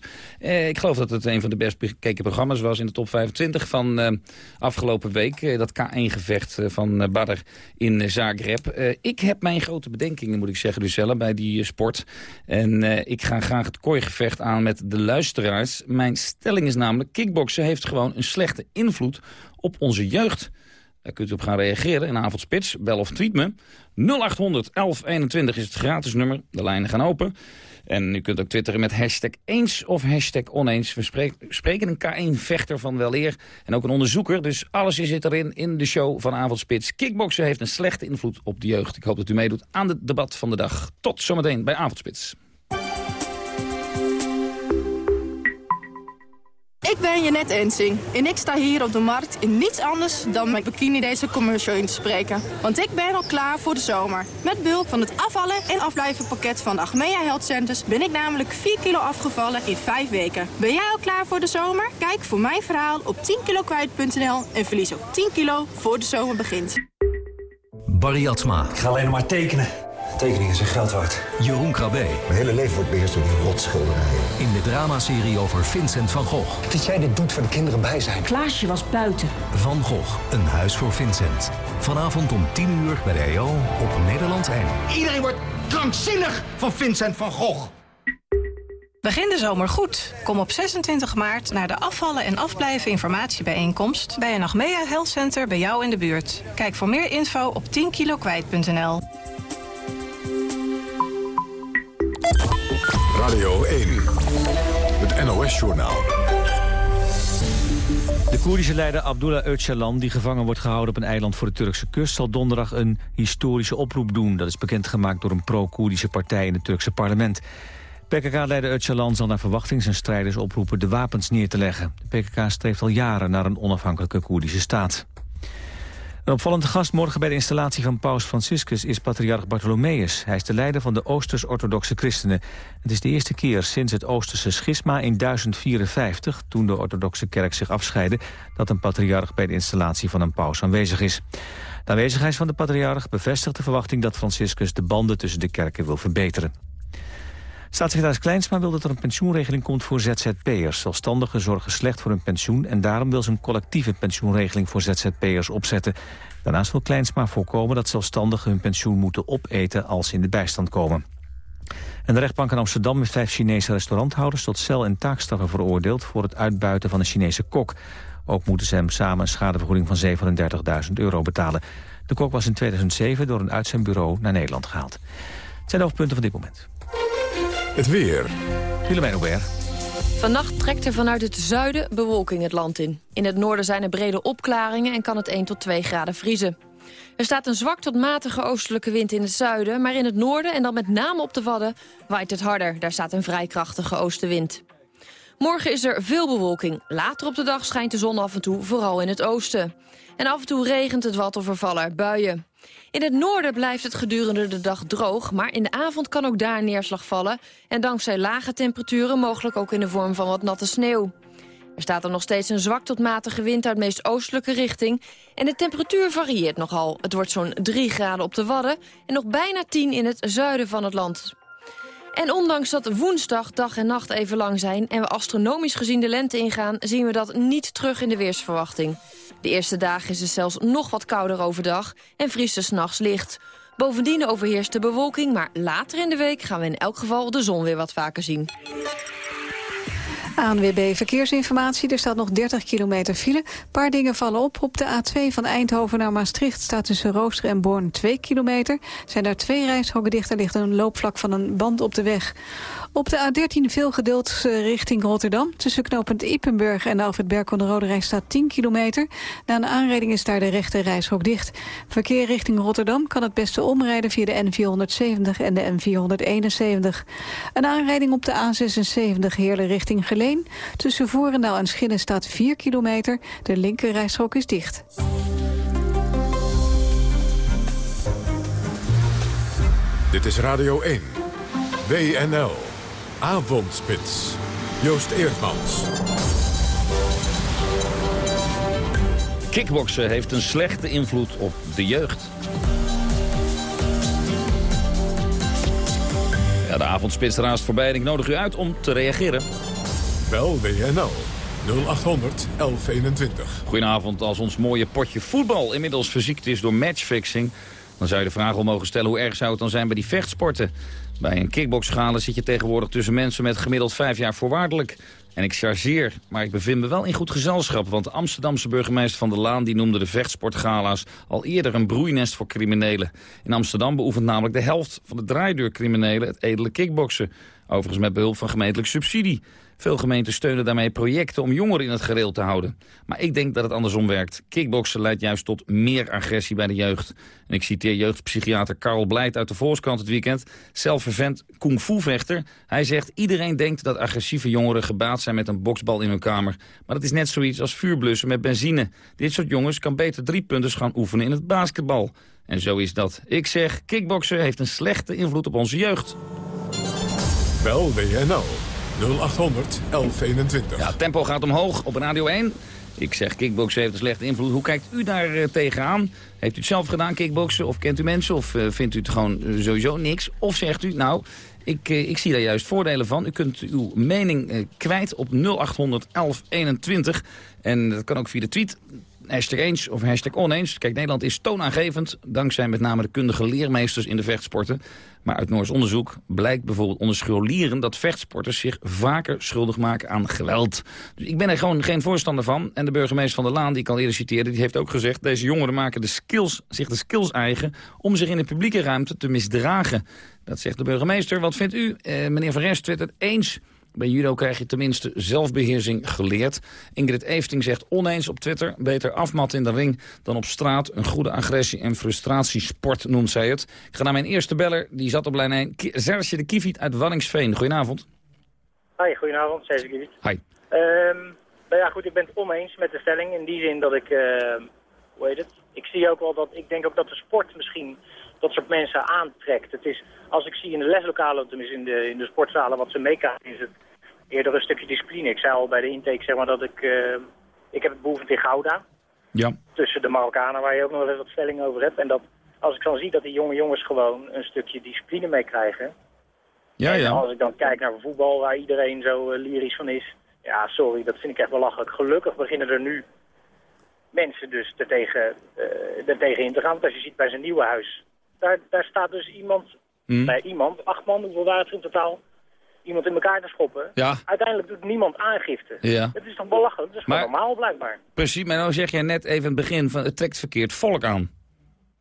ik geloof dat het een van de best bekeken programma's was in de top 25 van afgelopen week. dat K1-gevecht van Badr in Zagreb. ik heb mijn grote bedenkingen, moet ik zeggen, Lucella, bij die sport. En ik ga graag het kooigevecht aan met de luisteraars. Mijn stelling is namelijk, kickboksen heeft gewoon een slechte invloed op onze jeugd. Daar kunt u op gaan reageren in avondspits. Bel of tweet me. 0800 1121 is het gratis nummer. De lijnen gaan open. En u kunt ook twitteren met hashtag eens of hashtag oneens. We spreken een K1-vechter van weleer en ook een onderzoeker. Dus alles zit erin in de show van Avondspits. Kickboksen heeft een slechte invloed op de jeugd. Ik hoop dat u meedoet aan het debat van de dag. Tot zometeen bij Avondspits. Ik ben Janet Ensing en ik sta hier op de markt in niets anders dan mijn bikini deze commercial in te spreken. Want ik ben al klaar voor de zomer. Met behulp van het afvallen en afblijven pakket van de Achmea Health Centers ben ik namelijk 4 kilo afgevallen in 5 weken. Ben jij al klaar voor de zomer? Kijk voor mijn verhaal op 10kilokwijt.nl en verlies ook 10 kilo voor de zomer begint. Barry Atsma. Ik ga alleen maar tekenen. Tekeningen zijn geld waard. Jeroen Krabbe. Mijn hele leven wordt beheerst door die rotschilderijen. In de dramaserie over Vincent van Gogh. Dat jij dit doet voor de kinderen bij zijn. Klaasje was buiten. Van Gogh, een huis voor Vincent. Vanavond om 10 uur bij de EO op Nederland 1. Iedereen wordt krankzinnig van Vincent van Gogh. Begin de zomer goed. Kom op 26 maart naar de afvallen en afblijven informatiebijeenkomst... bij een Achmea Health Center bij jou in de buurt. Kijk voor meer info op 10kilokwijt.nl. Radio 1, het NOS-journaal. De Koerdische leider Abdullah Öcalan, die gevangen wordt gehouden op een eiland voor de Turkse kust, zal donderdag een historische oproep doen. Dat is bekendgemaakt door een pro-Koerdische partij in het Turkse parlement. PKK-leider Öcalan zal naar verwachting zijn strijders oproepen de wapens neer te leggen. De PKK streeft al jaren naar een onafhankelijke Koerdische staat. Een opvallende gast morgen bij de installatie van paus Franciscus is patriarch Bartholomeus. Hij is de leider van de Oosters-orthodoxe christenen. Het is de eerste keer sinds het Oosterse schisma in 1054... toen de orthodoxe kerk zich afscheidde... dat een patriarch bij de installatie van een paus aanwezig is. De aanwezigheid van de patriarch bevestigt de verwachting... dat Franciscus de banden tussen de kerken wil verbeteren. Staatssecretaris Kleinsma wil dat er een pensioenregeling komt voor ZZP'ers. Zelfstandigen zorgen slecht voor hun pensioen... en daarom wil ze een collectieve pensioenregeling voor ZZP'ers opzetten. Daarnaast wil Kleinsma voorkomen dat zelfstandigen hun pensioen moeten opeten... als ze in de bijstand komen. En de rechtbank in Amsterdam heeft vijf Chinese restauranthouders... tot cel- en taakstraffen veroordeeld voor het uitbuiten van een Chinese kok. Ook moeten ze hem samen een schadevergoeding van 37.000 euro betalen. De kok was in 2007 door een uitzendbureau naar Nederland gehaald. Het zijn de hoofdpunten van dit moment. Het weer. Willemijn Hubert. Vannacht trekt er vanuit het zuiden bewolking het land in. In het noorden zijn er brede opklaringen en kan het 1 tot 2 graden vriezen. Er staat een zwak tot matige oostelijke wind in het zuiden... maar in het noorden en dan met name op de Wadden waait het harder. Daar staat een vrij krachtige oostenwind. Morgen is er veel bewolking. Later op de dag schijnt de zon af en toe, vooral in het oosten. En af en toe regent het wat of er vallen er buien. In het noorden blijft het gedurende de dag droog... maar in de avond kan ook daar neerslag vallen... en dankzij lage temperaturen mogelijk ook in de vorm van wat natte sneeuw. Er staat er nog steeds een zwak tot matige wind uit meest oostelijke richting... en de temperatuur varieert nogal. Het wordt zo'n 3 graden op de Wadden... en nog bijna 10 in het zuiden van het land. En ondanks dat woensdag dag en nacht even lang zijn... en we astronomisch gezien de lente ingaan... zien we dat niet terug in de weersverwachting. De eerste dagen is het zelfs nog wat kouder overdag... en vriest er s'nachts licht. Bovendien overheerst de bewolking... maar later in de week gaan we in elk geval de zon weer wat vaker zien. ANWB Verkeersinformatie. Er staat nog 30 kilometer file. Een paar dingen vallen op. Op de A2 van Eindhoven naar Maastricht staat tussen Rooster en Born 2 kilometer. Zijn daar twee reishokken dicht. Er ligt een loopvlak van een band op de weg. Op de A13 veel geduld eh, richting Rotterdam. Tussen knooppunt Ippenburg en de Alfred Berk de Rode Rij staat 10 kilometer. Na een aanrijding is daar de rechte reishok dicht. Verkeer richting Rotterdam kan het beste omrijden via de N470 en de N471. Een aanrijding op de A76 Heerlen richting Geleen. Tussen Voerendaal en Schinnen staat 4 kilometer. De linker reishok is dicht. Dit is Radio 1. WNL. Avondspits. Joost Eerdmans. Kickboksen heeft een slechte invloed op de jeugd. Ja, de avondspits raast voorbij en ik nodig u uit om te reageren. Bel WNL 0800 1121. Goedenavond, als ons mooie potje voetbal inmiddels verziekt is door matchfixing... dan zou je de vraag al mogen stellen hoe erg zou het dan zijn bij die vechtsporten. Bij een kickboxschalen zit je tegenwoordig tussen mensen met gemiddeld vijf jaar voorwaardelijk. En ik chargeer, maar ik bevind me wel in goed gezelschap... want de Amsterdamse burgemeester Van der Laan... die noemde de vechtsportgala's al eerder een broeinest voor criminelen. In Amsterdam beoefent namelijk de helft van de draaideurcriminelen... het edele kickboksen. Overigens met behulp van gemeentelijk subsidie. Veel gemeenten steunen daarmee projecten om jongeren in het gereel te houden. Maar ik denk dat het andersom werkt. Kickboksen leidt juist tot meer agressie bij de jeugd. En ik citeer jeugdpsychiater Karl Blijt uit de Volkskrant het weekend. Zelfvervent kung. Hij zegt iedereen denkt dat agressieve jongeren gebaat zijn met een boksbal in hun kamer. Maar dat is net zoiets als vuurblussen met benzine. Dit soort jongens kan beter drie punten gaan oefenen in het basketbal. En zo is dat. Ik zeg, kickboksen heeft een slechte invloed op onze jeugd. Bel WNL 0800 1121. Ja, tempo gaat omhoog op Radio 1. Ik zeg, kickboksen heeft een slechte invloed. Hoe kijkt u daar uh, tegenaan? Heeft u het zelf gedaan, kickboksen? Of kent u mensen? Of uh, vindt u het gewoon uh, sowieso niks? Of zegt u, nou, ik, ik zie daar juist voordelen van. U kunt uw mening kwijt op 0800 1121. En dat kan ook via de tweet hashtag eens of hashtag oneens. Kijk, Nederland is toonaangevend, dankzij met name de kundige leermeesters in de vechtsporten. Maar uit Noors onderzoek blijkt bijvoorbeeld onder scholieren... dat vechtsporters zich vaker schuldig maken aan geweld. Dus ik ben er gewoon geen voorstander van. En de burgemeester van der Laan, die ik al eerder citeerde... die heeft ook gezegd, deze jongeren maken de skills, zich de skills eigen... om zich in de publieke ruimte te misdragen. Dat zegt de burgemeester. Wat vindt u? Eh, meneer Van Rest het eens... Bij judo krijg je tenminste zelfbeheersing geleerd. Ingrid Efting zegt oneens op Twitter... beter afmat in de ring dan op straat. Een goede agressie- en frustratiesport noemt zij het. Ik ga naar mijn eerste beller, die zat op lijn 1. Serge de Kiefiet uit Wanningsveen. Goedenavond. Hi, goedenavond. Serge de Kiefiet. Hi. Um, nou ja, goed, ik ben het oneens met de stelling. In die zin dat ik... Uh, hoe heet het? Ik zie ook wel dat... Ik denk ook dat de sport misschien dat soort mensen aantrekt. Het is, als ik zie in de leslokalen, tenminste in de, in de sportzalen, wat ze meekrijgen, is het eerder een stukje discipline. Ik zei al bij de intake zeg maar, dat ik... Uh, ik heb het behoefend in Gouda. Ja. Tussen de Marokkanen, waar je ook nog wel eens wat stelling over hebt. En dat als ik dan zie dat die jonge jongens gewoon een stukje discipline meekrijgen... Ja, ja. En als ik dan kijk naar voetbal, waar iedereen zo uh, lyrisch van is... Ja, sorry, dat vind ik echt belachelijk. Gelukkig beginnen er nu mensen dus ertegen, uh, ertegen in te gaan. Want als je ziet bij zijn nieuwe huis, daar, daar staat dus iemand, Mm. bij iemand, acht man, hoeveel waren het in totaal, iemand in elkaar te schoppen. Ja. Uiteindelijk doet niemand aangifte. Ja. Dat is toch belachelijk? Dat is gewoon Maar- normaal blijkbaar. Precies, maar nou zeg jij net even in het begin van het trekt verkeerd volk aan.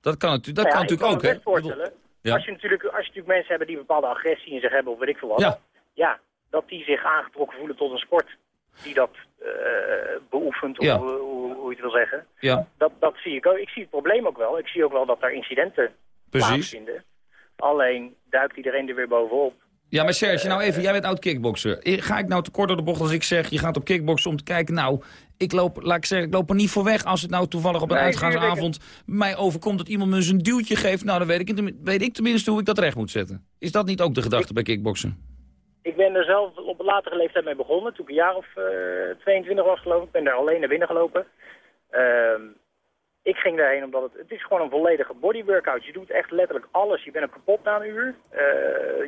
Dat kan, natu- dat Nou kan natuurlijk ook, hè? voorstellen, Ja. als, je natuurlijk, als je natuurlijk mensen hebben die bepaalde agressie in zich hebben of weet ik veel wat. Ja. ja, dat die zich aangetrokken voelen tot een sport die dat eh, beoefent, Ja. of hoe, hoe, hoe je het wil zeggen. Ja, Dat, dat zie ik ook. Ik zie het probleem ook wel. Ik zie ook wel dat er incidenten Precies. plaatsvinden. Alleen duikt iedereen er weer bovenop. Ja maar Serge, nou even, jij bent oud kickbokser. Eh, Ga ik nou te kort door de bocht als ik zeg, je gaat op kickboksen om te kijken... nou, ik loop, laat ik zeggen, ik loop er niet voor weg als het nou toevallig op een Nee, uitgaansavond... mij overkomt dat iemand me eens een duwtje geeft. Nou, dan weet ik, weet ik tenminste hoe ik dat recht moet zetten. Is dat niet ook de gedachte bij kickboksen? Ik ben er zelf op een latere leeftijd mee begonnen. Toen ik een jaar of eh 22 was geloof ik. Ik ben daar alleen naar binnen gelopen. Ehm, ik ging daarheen omdat het, het is gewoon een volledige bodyworkout. Je doet echt letterlijk alles. Je bent er kapot na een uur. Eh,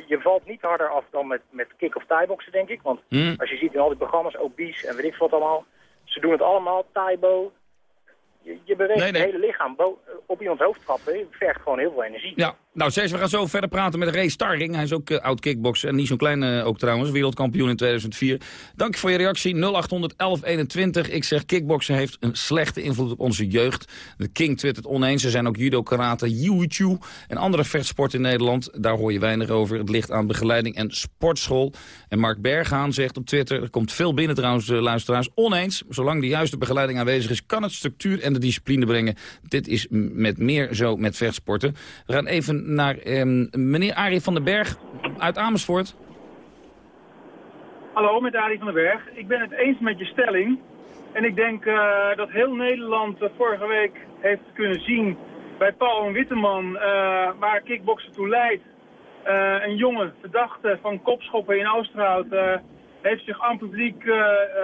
je valt niet harder af dan met, met kick- of thai-boksen, denk ik. Want Hm? als je ziet in al die programma's, obese en weet ik wat allemaal. Ze doen het allemaal, thai-bo. Je, je beweegt Nee, nee. het hele lichaam. Bo- op iemands hoofd trappen je vergt gewoon heel veel energie. Ja, nou Serge, we gaan zo verder praten met Ray Starring. Hij is ook eh, oud kickbokser en niet zo'n klein eh, ook trouwens, wereldkampioen in 2004. Dank voor je reactie, 0800 1121. Ik zeg, kickboksen heeft een slechte invloed op onze jeugd. De King twittert oneens, er zijn ook judo, karate, jiu-jitsu en andere vechtsporten in Nederland. Daar hoor je weinig over. Het ligt aan begeleiding en sportschool. En Mark Berghaan zegt op Twitter, er komt veel binnen trouwens, eh, luisteraars, oneens. Zolang de juiste begeleiding aanwezig is, kan het structuur en de discipline brengen. Dit is met meer zo met vechtsporten. We gaan even naar ehm, meneer Arie van den Berg uit Amersfoort. Hallo, met Arie van den Berg. Ik ben het eens met je stelling. En ik denk eh, dat heel Nederland eh, vorige week heeft kunnen zien bij Paul en Witteman eh, waar kickboksen toe leidt. Een jonge verdachte van kopschoppen in Oosterhout heeft zich aan publiek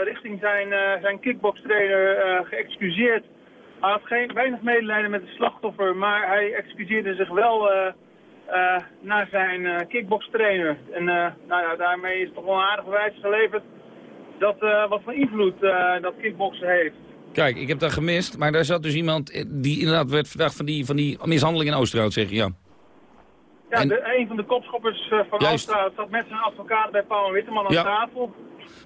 richting zijn, zijn kickbokstrainer geëxcuseerd. Hij had geen, weinig medelijden met het slachtoffer, maar hij excuseerde zich wel eh, eh, naar zijn eh kickbokstrainer. En nou ja, daarmee is toch wel een aardig bewijs geleverd dat, wat voor invloed dat kickboksen heeft. Kijk, ik heb dat gemist, maar daar zat dus iemand die inderdaad werd verdacht van die, van die mishandeling in Oosterhout, zeg je, ja. Ja, En- de, een van de kopschoppers van Juist. Oosterhout zat met zijn advocaat bij Paul Witteman aan Ja. tafel.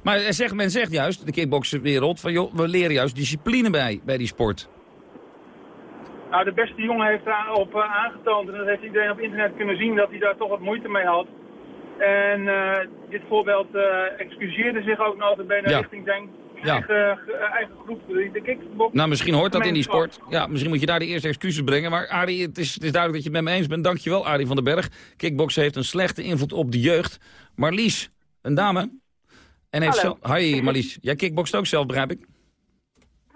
Maar men zegt juist, de kickboksenwereld, van joh, we leren juist discipline bij, bij die sport. Nou, de beste jongen heeft daarop eh, aangetoond, en dat heeft iedereen op internet kunnen zien, dat hij daar toch wat moeite mee had. En eh, dit voorbeeld eh, excuseerde zich ook nog bijna Ja. richting zijn Ja. eigen, ge- eigen groep, de kickbox. Nou, misschien hoort dat in die sport. Ja, misschien moet je daar de eerste excuses brengen. Maar Arie, het is, het is duidelijk dat je het met me eens bent. Dankjewel, Arie van den Berg. Kickboksen heeft een slechte invloed op de jeugd. Marlies, een dame. En heeft Hallo. zelf... Hi Marlies, jij kickbokst ook zelf, begrijp ik?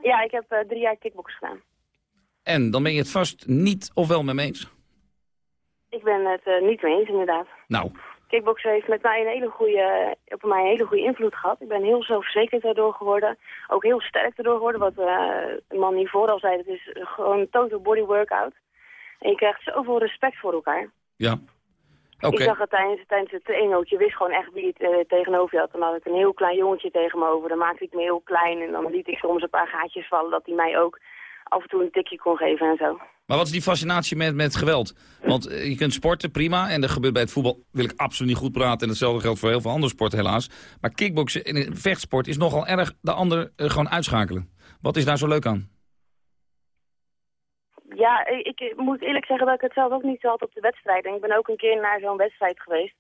Ja, ik heb eh, drie jaar kickbox gedaan. En dan ben je het vast niet of wel met me eens. Ik ben het eh, niet mee eens, inderdaad. Nou, Kickboksen heeft met mij een hele goede, op mij een hele goede invloed gehad. Ik ben heel zelfverzekerd daardoor geworden. Ook heel sterk daardoor geworden. Wat eh een man hiervoor al zei, het is gewoon een total body workout. En je krijgt zoveel respect voor elkaar. ja. Oké. Ik zag het tijdens, tijdens het trainen. Je wist gewoon echt wie het eh, tegenover je had. Dan had ik een heel klein jongetje tegen me over. Dan maakte ik me heel klein. En dan liet ik soms een paar gaatjes vallen. Dat hij mij ook af en toe een tikje kon geven en zo. Maar wat is die fascinatie met, met geweld? Want eh, je kunt sporten, prima. En dat gebeurt bij het voetbal, wil ik absoluut niet goed praten. En hetzelfde geldt voor heel veel andere sporten helaas. Maar kickboksen en eh, vechtsport is nogal erg de ander eh, gewoon uitschakelen. Wat is daar zo leuk aan? Ja, ik, ik moet eerlijk zeggen dat ik het zelf ook niet zo had op de wedstrijd. En ik ben ook een keer naar zo'n wedstrijd geweest.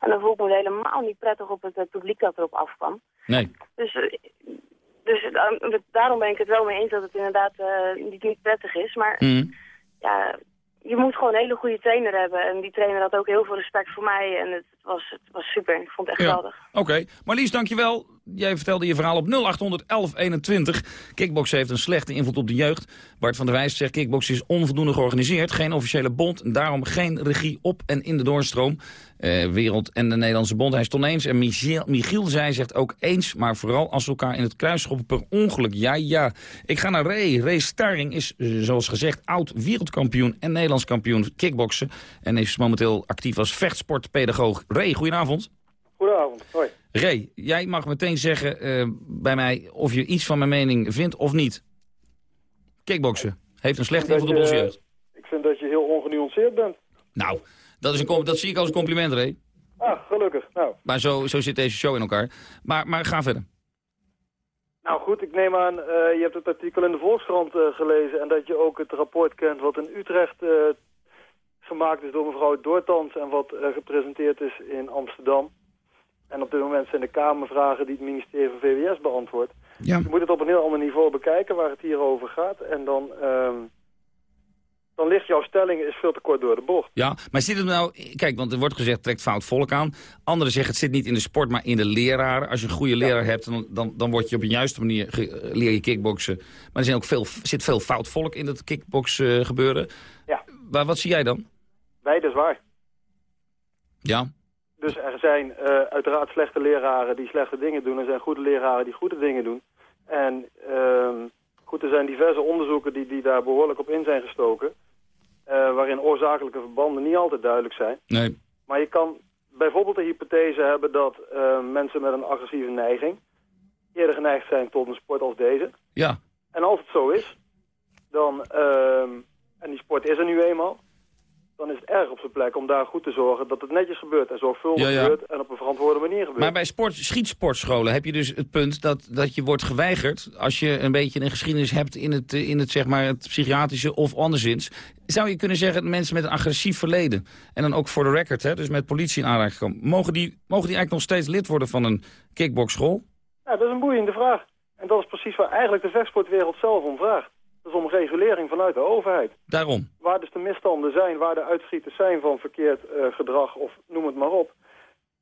En dan voel ik me helemaal niet prettig op het, eh, publiek dat erop afkwam. Nee. Dus, eh, dus eh, daarom ben ik het wel mee eens dat het inderdaad eh, niet, niet prettig is. Maar Mhm. ja, je moet gewoon een hele goede trainer hebben. En die trainer had ook heel veel respect voor mij. En het was, het was super. Ik vond het echt Ja. geweldig. Oké, Marlies, dankjewel. Jij vertelde je verhaal op 0800 1121. Kickboksen heeft een slechte invloed op de jeugd. Bart van der Wijs zegt kickboksen is onvoldoende georganiseerd. Geen officiële bond en daarom geen regie op en in de doorstroom. Eh, Wereld en de Nederlandse Bond, hij is het oneens. En Michiel, Michiel zei zegt ook eens, maar vooral als elkaar in het kruis schoppen per ongeluk. Ja, ja. Ik ga naar Ray. Ray Starring is, eh, zoals gezegd, oud wereldkampioen en Nederlands kampioen kickboksen. En is momenteel actief als vechtsportpedagoog. Ray, goedenavond. Goedenavond, hoi. Ray, jij mag meteen zeggen eh, bij mij of je iets van mijn mening vindt of niet. Kickboksen heeft een slechte invloed op onze jeugd. Ik vind dat je heel ongenuanceerd bent. Nou, dat, is een, dat zie ik als een compliment, Ray. Ah, gelukkig. Nou, Maar zo, zo zit deze show in elkaar. Maar, maar ga verder. nou goed, ik neem aan, eh, je hebt het artikel in de Volkskrant eh, gelezen... en dat je ook het rapport kent wat in Utrecht gemaakt is door mevrouw Doortans... en wat gepresenteerd is in Amsterdam. En op dit moment zijn de Kamervragen die het ministerie van VWS beantwoordt. Ja. Je moet het op een heel ander niveau bekijken waar het hier over gaat. En dan, ehm, dan ligt jouw stelling is veel te kort door de bocht. Ja, maar zit het nou... Kijk, want er wordt gezegd, trekt fout volk aan. Anderen zeggen, het zit niet in de sport, maar in de leraren. Als je een goede leraar hebt, dan, dan, dan word je op een juiste manier... ge- eh, leer je kickboksen. Maar er zijn ook veel, zit veel fout volk in dat kickbox eh, gebeuren. Ja. Maar wat zie jij dan? Beide is waar. Ja. Dus er zijn eh, uiteraard slechte leraren die slechte dingen doen. Er zijn goede leraren die goede dingen doen. En ehm, goed, er zijn diverse onderzoeken die, die daar behoorlijk op in zijn gestoken. eh, waarin oorzakelijke verbanden niet altijd duidelijk zijn. Nee. Maar je kan bijvoorbeeld de hypothese hebben dat eh, mensen met een agressieve neiging... eerder geneigd zijn tot een sport als deze. Ja. En als het zo is, dan, ehm, en die sport is er nu eenmaal... dan is het erg op zijn plek om daar goed te zorgen dat het netjes gebeurt... en zorgvuldig Ja, ja. gebeurt en op een verantwoorde manier gebeurt. Maar bij sport, schietsportscholen heb je dus het punt dat, dat je wordt geweigerd... als je een beetje een geschiedenis hebt in het, in het, zeg maar, het psychiatrische of anderszins... zou je kunnen zeggen dat mensen met een agressief verleden... en dan ook voor de record, hè, dus met politie in aanraking komen... mogen die, mogen die eigenlijk nog steeds lid worden van een kickboxschool? Ja, dat is een boeiende vraag. En dat is precies waar eigenlijk de vechtsportwereld zelf om vraagt. Is om regulering vanuit de overheid. Daarom. Waar dus de misstanden zijn, waar de uitschieters zijn van verkeerd eh, gedrag of noem het maar op.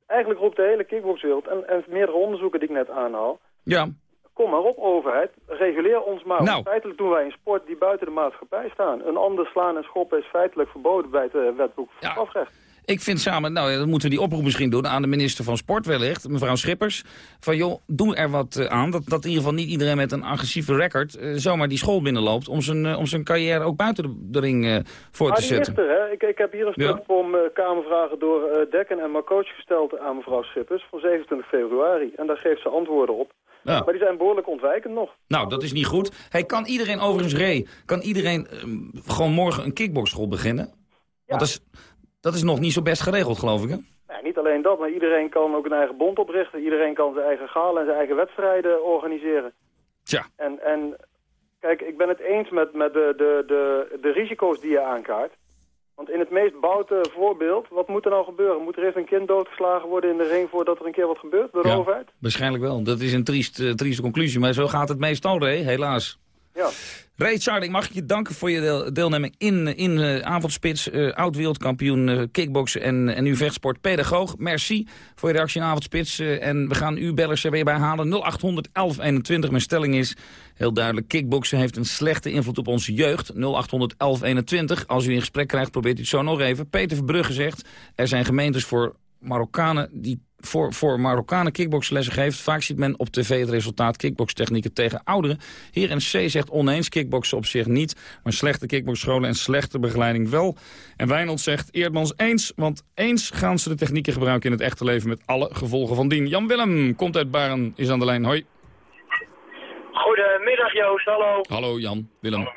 Eigenlijk roept de hele kickboxwereld en, en meerdere onderzoeken die ik net aanhaal. Ja. Kom maar op overheid, reguleer ons maar. Nou. Feitelijk doen wij een sport die buiten de maatschappij staan. Een ander slaan en schoppen is feitelijk verboden bij het eh, wetboek van strafrecht. Ik vind samen, nou ja, dan moeten we die oproep misschien doen aan de minister van Sport wellicht, mevrouw Schippers. Van joh, doe er wat eh, aan, dat, dat in ieder geval niet iedereen met een agressieve record eh, zomaar die school binnenloopt om zijn, eh, om zijn carrière ook buiten de, de ring voor te zetten. hè. Ik, ik heb hier een Ja. stuk om Kamervragen door Dekken en Marcoach gesteld aan mevrouw Schippers van 27 februari. En daar geeft ze antwoorden op. Ja. Maar die zijn behoorlijk ontwijkend nog. Nou, dat is niet goed. Hey, kan iedereen overigens, Ray, kan iedereen ehm, gewoon morgen een kickboxschool beginnen? Want dat is, dat is nog niet zo best geregeld, geloof ik, hè? Nee, niet alleen dat, maar iedereen kan ook een eigen bond oprichten. Iedereen kan zijn eigen gala en zijn eigen wedstrijden organiseren. Tja. En, en kijk, ik ben het eens met, met de, de, de, de risico's die je aankaart. Want in het meest boute voorbeeld, wat moet er nou gebeuren? Moet er eerst een kind doodgeslagen worden in de ring voordat er een keer wat gebeurt door de Ja. overheid? Waarschijnlijk wel. Dat is een triest, eh, trieste conclusie, maar zo gaat het meestal, Ray, helaas. Ja. Ray mag ik je danken voor je deel- deelneming in, in eh, Avondspits. eh, oud-wereldkampioen eh, kickboksen en, en nu vechtsport pedagoog. Merci voor je reactie in Avondspits. en we gaan u bellers er weer bij halen. 0800 1121. Mijn stelling is heel duidelijk. Kickboksen heeft een slechte invloed op onze jeugd. 0800 1121. Als u in gesprek krijgt, probeert u het zo nog even. Peter Verbrugge zegt, er zijn gemeentes voor Marokkanen die voor, voor Marokkanen kickboxlessen geeft. Vaak ziet men op tv het resultaat kickbokstechnieken tegen ouderen. Hier in C zegt oneens kickboksen op zich niet, maar slechte kickboxscholen en slechte begeleiding wel. En Wijnald zegt Eerdmans eens, want eens gaan ze de technieken gebruiken in het echte leven met alle gevolgen van dien. Jan Willem komt uit Baren, is aan de lijn. Hoi. Goedemiddag Joost, hallo. Hallo Jan, Willem.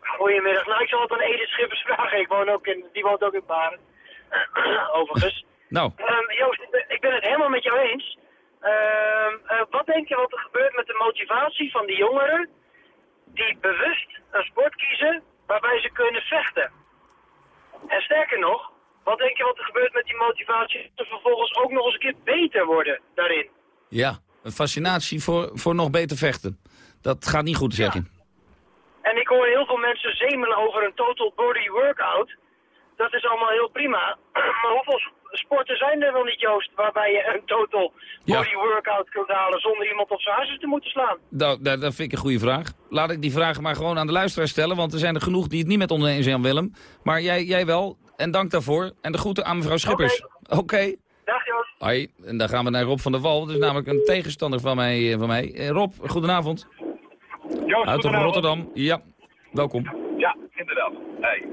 Goedemiddag. Nou, ik zal het aan Edith Schippers vragen. Ik woon ook in, die woont ook in Baren. Overigens. Nou, Ehm, Joost, ik ben, ik ben het helemaal met jou eens. Ehm, eh, wat denk je wat er gebeurt met de motivatie van die jongeren die bewust een sport kiezen waarbij ze kunnen vechten? En sterker nog, wat denk je wat er gebeurt met die motivatie ze vervolgens ook nog eens een keer beter worden daarin? ja, een fascinatie voor, voor nog beter vechten. Dat gaat niet goed, zeg je. En ik hoor heel veel mensen zemelen over een total body workout. Dat is allemaal heel prima. Maar hoeveel sporten zijn er wel niet, Joost, waarbij je een total Ja. body workout kunt halen zonder iemand op zijn hartjes te moeten slaan? Nou, dat, dat vind ik een goede vraag. Laat ik die vraag maar gewoon aan de luisteraar stellen, want er zijn er genoeg die het niet met ons eens zijn, Willem. Maar jij, jij wel, en dank daarvoor. En de groeten aan mevrouw Schippers. Oké. Dag Joost. Hoi, en dan gaan we naar Rob van der Wal. Dat is namelijk een tegenstander van mij. eh, Van mij. Eh, Rob, goedenavond. Joost, Uit goedenavond. Rotterdam. Ja, welkom. Ja, inderdaad. Hey.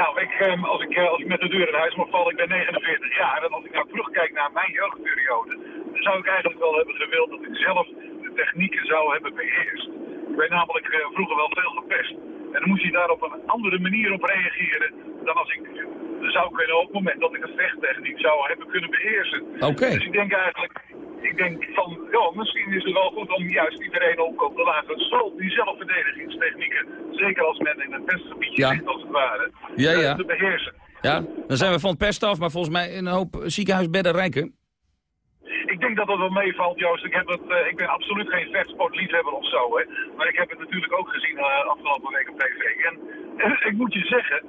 Nou, ik, ehm, als, ik, eh, als ik met de deur in huis mag vallen, ik ben 49 jaar. En als ik nou terugkijk naar mijn jeugdperiode, dan zou ik eigenlijk wel hebben gewild dat ik zelf de technieken zou hebben beheerst. Ik ben namelijk eh, vroeger wel veel gepest. En dan moest je daar op een andere manier op reageren dan als ik zou kunnen op het moment dat ik een vechttechniek zou hebben kunnen beheersen. Oké. Dus ik denk eigenlijk, ik denk van, ja, misschien is het wel goed om juist iedereen ook op de lagere school die zelfverdedigingstechnieken, zeker als men in een testgebiedje Ja. zit als het ware, Ja, eh, ja. te beheersen. Ja, dan zijn we van het pest af, maar volgens mij een hoop ziekenhuisbedden rijker. Ik denk dat dat wel meevalt, Joost. Ik, heb het, eh, ik ben absoluut geen vechtsportliefhebber of zo, hè. Maar ik heb het natuurlijk ook gezien eh, afgelopen week op tv. En ik moet je zeggen,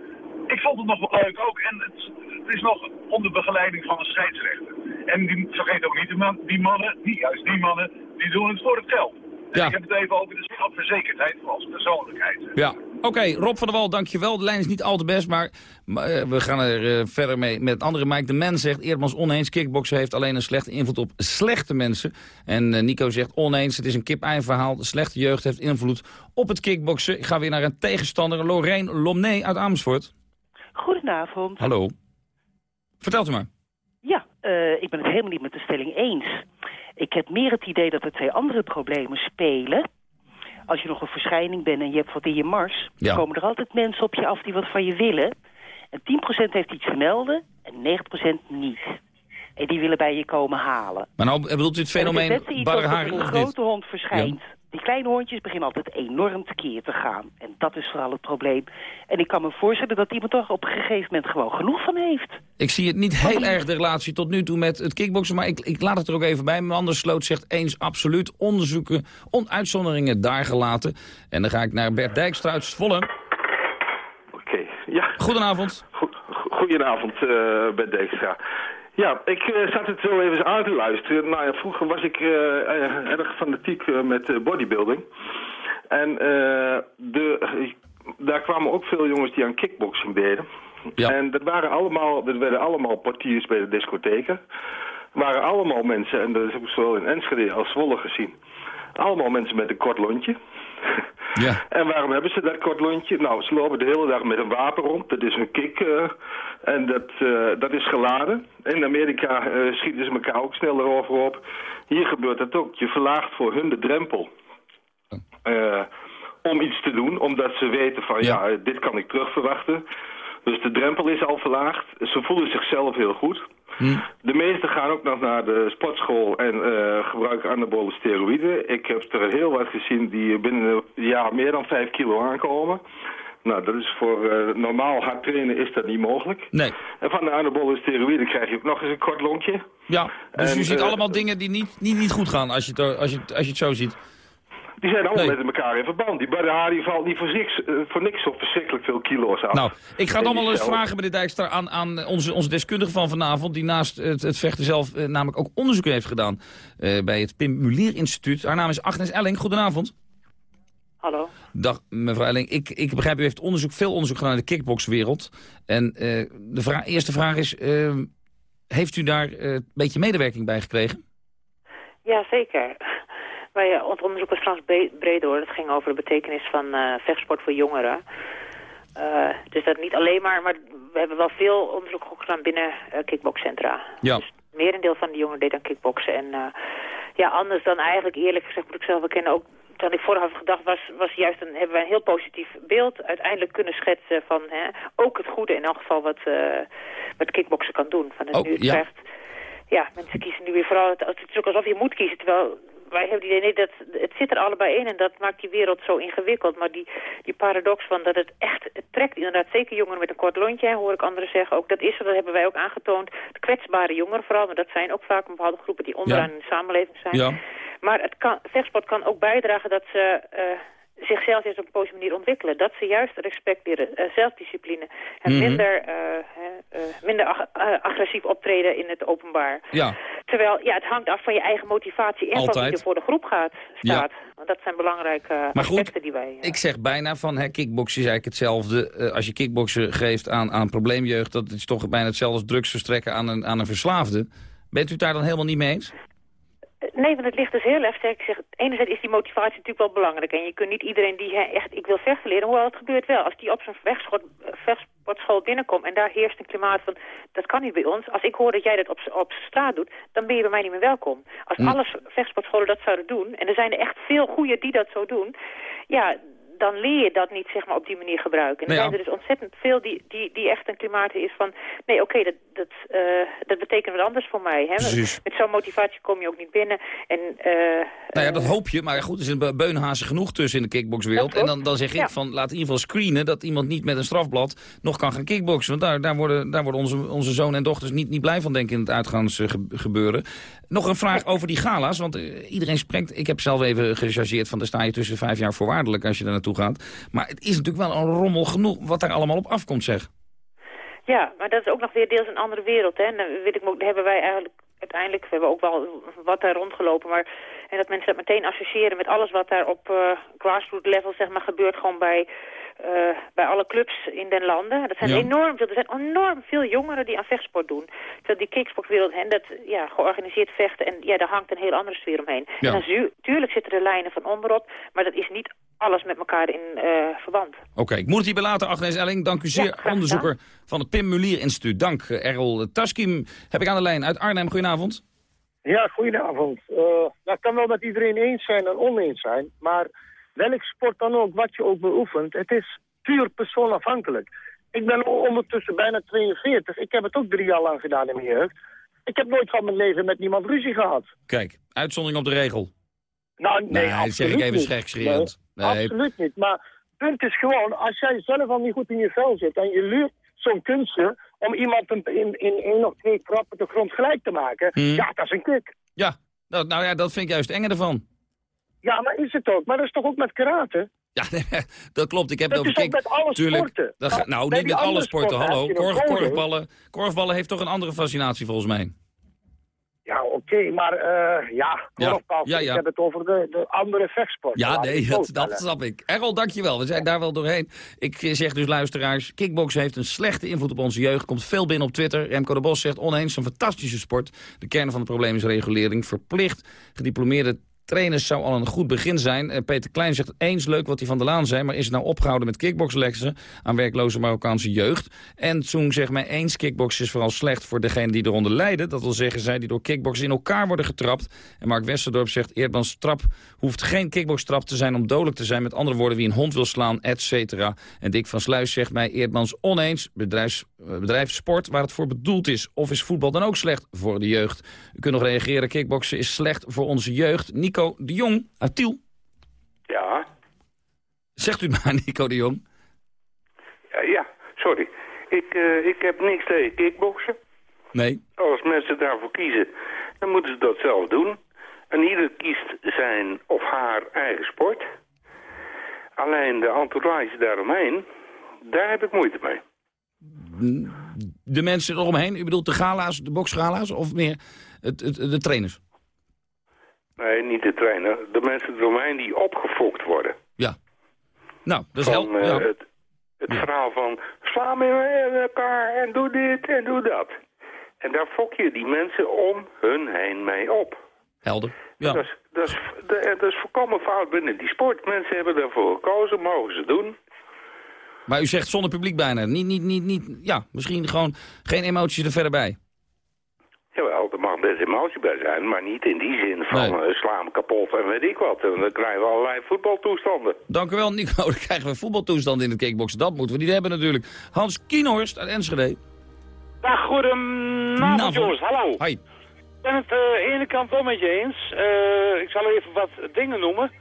ik vond het nog wel leuk ook. En het, het is nog onder begeleiding van een scheidsrechter. En die, vergeet ook niet, die, man, die mannen, die, juist die mannen, die doen het voor het geld. En Ja. ik heb het even over de zelfverzekerdheid als persoonlijkheid. Ja, oké. Rob van der Wal, dankjewel. De lijn is niet al te best, maar, maar, eh, we gaan er eh, verder mee met andere. Mike de Man zegt, Eerdmans oneens, kickboksen heeft alleen een slechte invloed op slechte mensen. En eh, Nico zegt oneens, het is een kip-ei verhaal. De slechte jeugd heeft invloed op het kickboksen. Ik ga weer naar een tegenstander, Lorraine Lomné uit Amersfoort. Goedenavond. Hallo. Vertelt u maar. Eh, ik ben het helemaal niet met de stelling eens. Ik heb meer het idee dat er twee andere problemen spelen. Als je nog een verschijning bent en je hebt wat in je mars... Ja. dan komen er altijd mensen op je af die wat van je willen. En 10% heeft iets te melden en 9% niet. En die willen bij je komen halen. Maar nou bedoelt u het fenomeen er een grote hond verschijnt. Die kleine hondjes beginnen altijd enorm tekeer te gaan. En dat is vooral het probleem. En ik kan me voorstellen dat iemand toch op een gegeven moment gewoon genoeg van heeft. Ik zie het niet heel erg de relatie tot nu toe met het kickboksen, maar ik, ik laat het er ook even bij. Mijn ander sloot zegt eens absoluut onderzoeken, onuitzonderingen daar gelaten. En dan ga ik naar Bert Dijkstra uit Zwolle. Oké, ja. Goedenavond. Goedenavond, eh Ben Dijkstra. Ja, ik eh, zat het zo even aan te luisteren. Nou ja, vroeger was ik eh, eh, erg fanatiek met bodybuilding. En eh, de, daar kwamen ook veel jongens die aan kickboxing deden. En dat waren allemaal, dat werden allemaal portiers bij de discotheken. waren allemaal mensen, en dat heb ik zowel in Enschede als Zwolle gezien. Allemaal mensen met een kort lontje. Ja. En waarom hebben ze dat kort lontje? Nou, ze lopen de hele dag met een wapen rond. Dat is een kick. eh, en dat, eh, dat is geladen. In Amerika eh, schieten ze elkaar ook sneller over op. Hier gebeurt dat ook. Je verlaagt voor hun de drempel. om iets te doen. Omdat ze weten van, ja, eh, dit kan ik terug verwachten. Dus de drempel is al verlaagd. Ze voelen zichzelf heel goed. De meesten gaan ook nog naar de sportschool en eh, gebruiken anabole steroïden. Ik heb er heel wat gezien die binnen een jaar meer dan 5 kilo aankomen. Nou, dat is voor eh, normaal hard trainen is dat niet mogelijk. Nee. En van de anabole steroïden krijg je ook nog eens een kort lonkje. Ja, dus En, u ziet eh, allemaal dingen die niet, niet, niet goed gaan als je, het, als, je, als je het zo ziet. Die zijn allemaal Nee. met elkaar in verband. Die die valt niet voor niks, eh, voor niks zo verschrikkelijk veel kilo's af. Nou, ik ga het allemaal eens vragen, meneer Dijkstra, aan, aan onze, onze deskundige van vanavond... die naast het, het vechten zelf eh, namelijk ook onderzoek heeft gedaan... eh, bij het Pim Mulier Instituut. Haar naam is Agnes Elling. Goedenavond. Hallo. Dag, mevrouw Elling. Ik, ik begrijp, u heeft onderzoek, veel onderzoek gedaan in de kickboxwereld. En eh, de vra- eerste vraag is, heeft u daar eh, een beetje medewerking bij gekregen? Ja, zeker. Wij, eh, ons onderzoek was trouwens bre- breder hoor. Het ging over de betekenis van eh, vechtsport voor jongeren. Eh, dus dat niet alleen maar, maar we hebben wel veel onderzoek gedaan binnen eh kickboxcentra. Ja. merendeel van de jongeren deed aan kickboksen. En ja, anders dan eigenlijk eerlijk gezegd moet ik zelf bekennen ook dan ik vooraf had gedacht was, was juist een, hebben wij een heel positief beeld uiteindelijk kunnen schetsen van hè, ook het goede in elk geval wat, wat kickboksen kan doen. Van het Oh, nu het ja. krijgt, ja, mensen kiezen nu weer vooral, het, het is ook alsof je moet kiezen, terwijl wij hebben het idee, nee, dat, het zit er allebei in en dat maakt die wereld zo ingewikkeld. Maar die, die paradox van dat het echt, het trekt inderdaad zeker jongeren met een kort lontje, hoor ik anderen zeggen. Ook dat is er, dat hebben wij ook aangetoond. De kwetsbare jongeren vooral, maar dat zijn ook vaak bepaalde groepen die onderaan in de samenleving zijn. Ja. Maar het kan, vechtsport kan ook bijdragen dat ze eh, zichzelf juist op een positieve manier ontwikkelen. Dat ze juist respect leren, eh, zelfdiscipline. En Mhm. minder, eh, minder ag- agressief optreden in het openbaar. Ja. Terwijl, ja, het hangt af van je eigen motivatie en van Altijd. wie er voor de groep gaat, Ja. staat. Want dat zijn belangrijke Maar goed, aspecten die wij... eh, Ik zeg bijna van, hè, kickboksen is eigenlijk hetzelfde. Eh, als je kickboksen geeft aan, aan probleemjeugd... dat is toch bijna hetzelfde als drugs verstrekken aan een, aan een verslaafde. Bent u het daar dan helemaal niet mee eens? Nee, want het ligt dus heel erg sterk. Ik zeg, enerzijds is die motivatie natuurlijk wel belangrijk. En je kunt niet iedereen die echt, ik wil vechten leren, hoewel het gebeurt wel. Als die op zo'n vechtschot- vechtsportschool binnenkomt en daar heerst een klimaat van, dat kan niet bij ons. Als ik hoor dat jij dat op, op straat doet, dan ben je bij mij niet meer welkom. Als Hm. alle vechtsportscholen dat zouden doen, en er zijn er echt veel goeie die dat zo doen, ja, dan leer je dat niet zeg maar, op die manier gebruiken. En er Nou ja. zijn er dus ontzettend veel die, die, die echt een klimaat is van... nee, oké, dat, dat, eh, dat betekent wat anders voor mij. Hè? Precies. Met zo'n motivatie kom je ook niet binnen. En, eh, Nou ja, dat hoop je. Maar goed, er is een beunhazen genoeg tussen in de kickboxwereld. En dan, dan zeg ik Ja. van, laat in ieder geval screenen... dat iemand niet met een strafblad nog kan gaan kickboksen. Want daar, daar worden, daar worden onze, onze zonen en dochters niet, niet blij van, denk ik, in het uitgaansgebeuren. Nog een vraag over die gala's. Want eh, iedereen spreekt... Ik heb zelf even gechargeerd van, daar sta je tussen vijf jaar voorwaardelijk als je daar naartoe gaat. Maar het is natuurlijk wel een rommel genoeg wat daar allemaal op afkomt, zeg. ja, maar dat is ook nog weer deels een andere wereld. Hè? En dan weet ik, hebben wij eigenlijk uiteindelijk... we hebben ook wel wat daar rondgelopen, maar... en dat mensen dat meteen associëren met alles wat daar op eh grassroots level zeg maar, gebeurt... gewoon bij, eh, bij alle clubs in den landen. Dat zijn Ja. enorm veel. Er zijn enorm veel jongeren die aan vechtsport doen. Terwijl die kicksportwereld, hè, dat ja, georganiseerd vechten... en ja, daar hangt een heel andere sfeer omheen. Ja. En dan zu- tuurlijk zitten er lijnen van onderop... maar dat is niet alles met elkaar in eh, verband. Oké, ik moet het hierbij laten, Agnes Elling. Dank u zeer, onderzoeker van het Pim Mulier Instituut. Dank, eh, Errol Taskim. Heb ik aan de lijn uit Arnhem. Goedenavond. Ja, goedenavond. Eh dat kan wel met iedereen eens zijn en oneens zijn. Maar welk sport dan ook, wat je ook beoefent, het is puur persoonafhankelijk. Ik ben ondertussen bijna 42. Ik heb het ook drie jaar lang gedaan in mijn jeugd. Ik heb nooit van mijn leven met niemand ruzie gehad. Kijk, uitzondering op de regel. Nou, nee, Nee, dat zeg ik even niet. schekscherend. Nee, Nee. Absoluut niet. Maar het punt is gewoon, als jij zelf al niet goed in je vel zit... en je leert zo'n kunstje om iemand in, in, één of twee trappen de grond gelijk te maken... Hmm. ja, dat is een kick. Ja, nou, nou ja, dat vind ik juist enge ervan. Ja, maar is het ook. Maar dat is toch ook met karate? Ja, dat klopt. Ik heb Dat het over is ook met alle Tuurlijk. sporten. Dat ga- Maar nou, niet met alle sporten. sporten Hallo. Korf, korfballen. Korfballen heeft toch een andere fascinatie volgens mij. Ja, oké, maar eh, ja, Ja, korfbal, ja, ja. ik heb het over de, de andere vechtsporten. Ja, nee, dat, snap ik. Errol, dankjewel. We zijn daar wel doorheen. Ik zeg dus, luisteraars, kickboksen heeft een slechte invloed op onze jeugd. Komt veel binnen op Twitter. Remco de Bos zegt oneens, een fantastische sport. De kern van het probleem is regulering. Verplicht gediplomeerde trainers zou al een goed begin zijn. Eh, Peter Klein zegt eens leuk wat hij van de Laan zei... maar is het nou opgehouden met kickboxlessen aan werkloze Marokkaanse jeugd? En Tsoeng zegt mij eens, kickboksen is vooral slecht voor degenen die eronder lijden. Dat wil zeggen, zij die door kickboksen in elkaar worden getrapt. En Mark Westerdorp zegt, Eerdmans trap hoeft geen kickbokstrap te zijn om dodelijk te zijn. Met andere woorden, wie een hond wil slaan, et cetera. En Dick van Sluis zegt mij, Eerdmans oneens, bedrijfs, eh, bedrijfssport waar het voor bedoeld is. Of is voetbal dan ook slecht voor de jeugd? U kunt nog reageren, kickboksen is slecht voor onze jeugd. Nico de Jong uit Tiel. Ja, Zegt u maar, Nico de Jong. Sorry. Ik, eh, ik heb niks tegen kickboksen. Nee. Als mensen daarvoor kiezen, dan moeten ze dat zelf doen. En ieder kiest zijn of haar eigen sport. Alleen de entourage daaromheen, daar heb ik moeite mee. De mensen eromheen, u bedoelt de gala's, de boksgala's of meer het, het, de trainers? Nee, niet de trainer. De mensen eromheen die opgefokt worden. Ja. Nou, dat is heel... eh, ja. het, het verhaal van sla me in elkaar en doe dit en doe dat. En daar fok je die mensen om hun heen mee op. Helder. Ja. Dat, is, dat, is, dat, dat is volkomen fout binnen die sport. Mensen hebben daarvoor gekozen, mogen ze doen. Maar u zegt zonder publiek bijna. Niet, niet, niet, niet, ja, misschien gewoon geen emoties er verder bij. Jawel, er mag best emotie bij zijn, maar niet in die zin van Nee. eh, sla me kapot en weet ik wat. En dan krijgen we allerlei voetbaltoestanden. Dank u wel, Nico. Dan krijgen we voetbaltoestand in het kickboksen. Dat moeten we niet hebben natuurlijk. Hans Kienhorst uit Enschede. Dag, goedenavond Navond. jongens, hallo. Hoi. Ik ben het eh, aan de ene kant wel met je eens. Eh, ik zal even wat dingen noemen.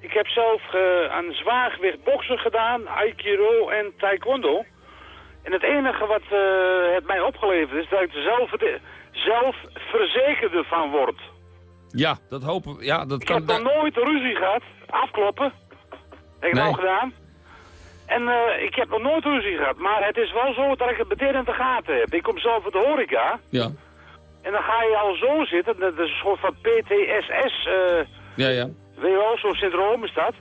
Ik heb zelf aan zwaargewicht boksen gedaan, aikido en taekwondo. En het enige wat eh, het mij opgeleverd is, dat ik er zelf, zelf verzekerde van word. Ja, dat hopen we. Ja, dat Ik kan... heb nog nooit ruzie gehad. Afkloppen. Heb ik Nee. nou gedaan. En eh, ik heb nog nooit ruzie gehad. Maar het is wel zo dat ik het meteen in de gaten heb. Ik kom zelf uit de horeca. Ja. En dan ga je al zo zitten. Dat is een soort van PTSS. eh Ja, ja. wel, zo'n syndroom is dat.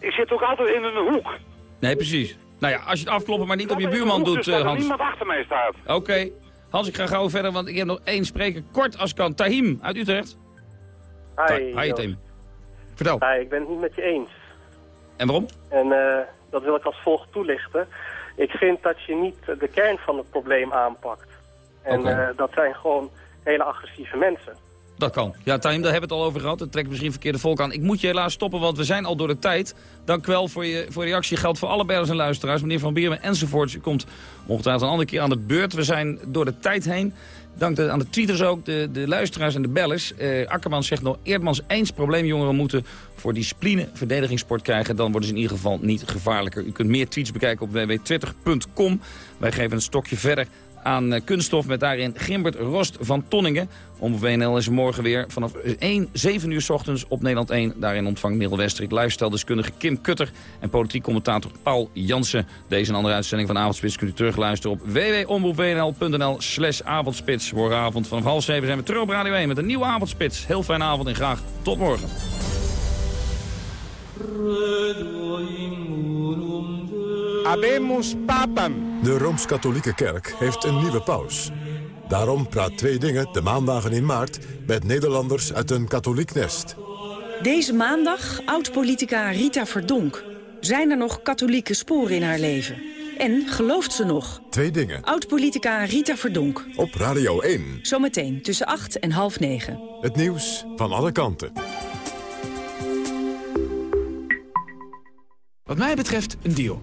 Ik zit ook altijd in een hoek. Nee, precies. Nou ja, als je het afkloppen maar niet op je buurman doet, dus dat er Hans. niemand achter mij staat. Oké. Hans, ik ga gauw verder, want ik heb nog één spreker. Kort als kan. Tahim uit Utrecht. Hi, Hi. Tahim. Vertel. Hi, ik ben het niet met je eens. En waarom? En eh, dat wil ik als volgt toelichten. Ik vind dat je niet de kern van het probleem aanpakt. En eh, dat zijn gewoon hele agressieve mensen. Dat kan. Ja, Tahim, daar hebben we het al over gehad. Het trekt misschien verkeerde volk aan. Ik moet je helaas stoppen, want we zijn al door de tijd. Dank wel voor je, voor reactie. Geldt voor alle bellers en luisteraars. Meneer Van Biermen enzovoorts. U komt ongetwijfeld een andere keer aan de beurt. We zijn door de tijd heen. Dank aan de tweeters ook, de, de luisteraars en de bellers. Eh, Akkerman zegt nog, Eerdmans eens probleemjongeren moeten voor discipline verdedigingssport krijgen. Dan worden ze in ieder geval niet gevaarlijker. U kunt meer tweets bekijken op www.twitter.com. Wij geven een stokje verder aan eh, kunststof met daarin Gimbert Rost van Tonningen. Om WNL is morgen weer vanaf 1, 7 uur s ochtends op Nederland 1. Daarin ontvangt Merel Westrik, lifestyle-deskundige Kim Kutter... en politiek commentator Paul Jansen. Deze en andere uitzending van Avondspits kunt u terugluisteren op www.omroepwnl.nl slash avondspits. Morgenavond vanaf half 7 zijn we terug op Radio 1 met een nieuwe Avondspits. Heel fijne avond en graag tot morgen. Abemus papam. De Rooms-Katholieke Kerk heeft een nieuwe paus. Daarom praat Twee Dingen de maandagen in maart... met Nederlanders uit een katholiek nest. Deze maandag oud-politica Rita Verdonk. Zijn er nog katholieke sporen in haar leven? En gelooft ze nog? Twee Dingen. Oud-politica Rita Verdonk. Op Radio 1. Zometeen tussen 8 en half 9. Het nieuws van alle kanten. Wat mij betreft een deal.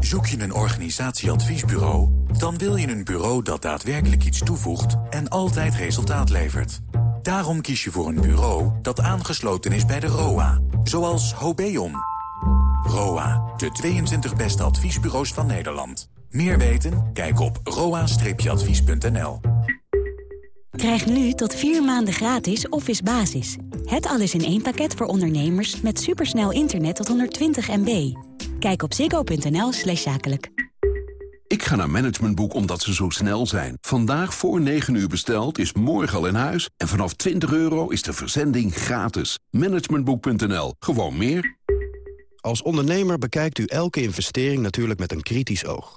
Zoek je een organisatieadviesbureau? Dan wil je een bureau dat daadwerkelijk iets toevoegt en altijd resultaat levert. Daarom kies je voor een bureau dat aangesloten is bij de ROA. Zoals Hobeon. ROA, de 22 beste adviesbureaus van Nederland. Meer weten? Kijk op roa-advies.nl. Krijg nu tot vier maanden gratis Office Basis. Het alles in één pakket voor ondernemers met supersnel internet tot 120 MB. Kijk op ziggo.nl slash zakelijk. Ik ga naar Managementboek omdat ze zo snel zijn. Vandaag voor 9 uur besteld is morgen al in huis. En vanaf 20 euro is de verzending gratis. Managementboek.nl. Gewoon meer. Als ondernemer bekijkt u elke investering natuurlijk met een kritisch oog.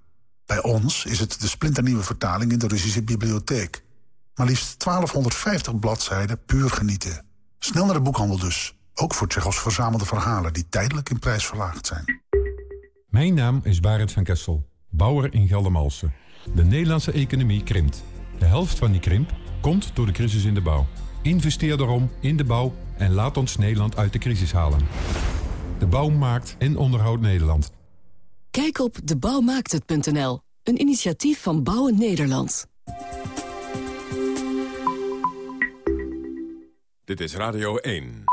Bij ons is het de splinternieuwe vertaling in de Russische bibliotheek. Maar liefst 1250 bladzijden puur genieten. Snel naar de boekhandel dus. Ook voor Tsjechos verzamelde verhalen die tijdelijk in prijs verlaagd zijn. Mijn naam is Barend van Kessel, bouwer in Geldermalsen. De Nederlandse economie krimpt. De helft van die krimp komt door de crisis in de bouw. Investeer daarom in de bouw en laat ons Nederland uit de crisis halen. De bouw maakt en onderhoudt Nederland. Kijk op debouwmaakthet.nl, een initiatief van Bouwen Nederland. Dit is Radio 1.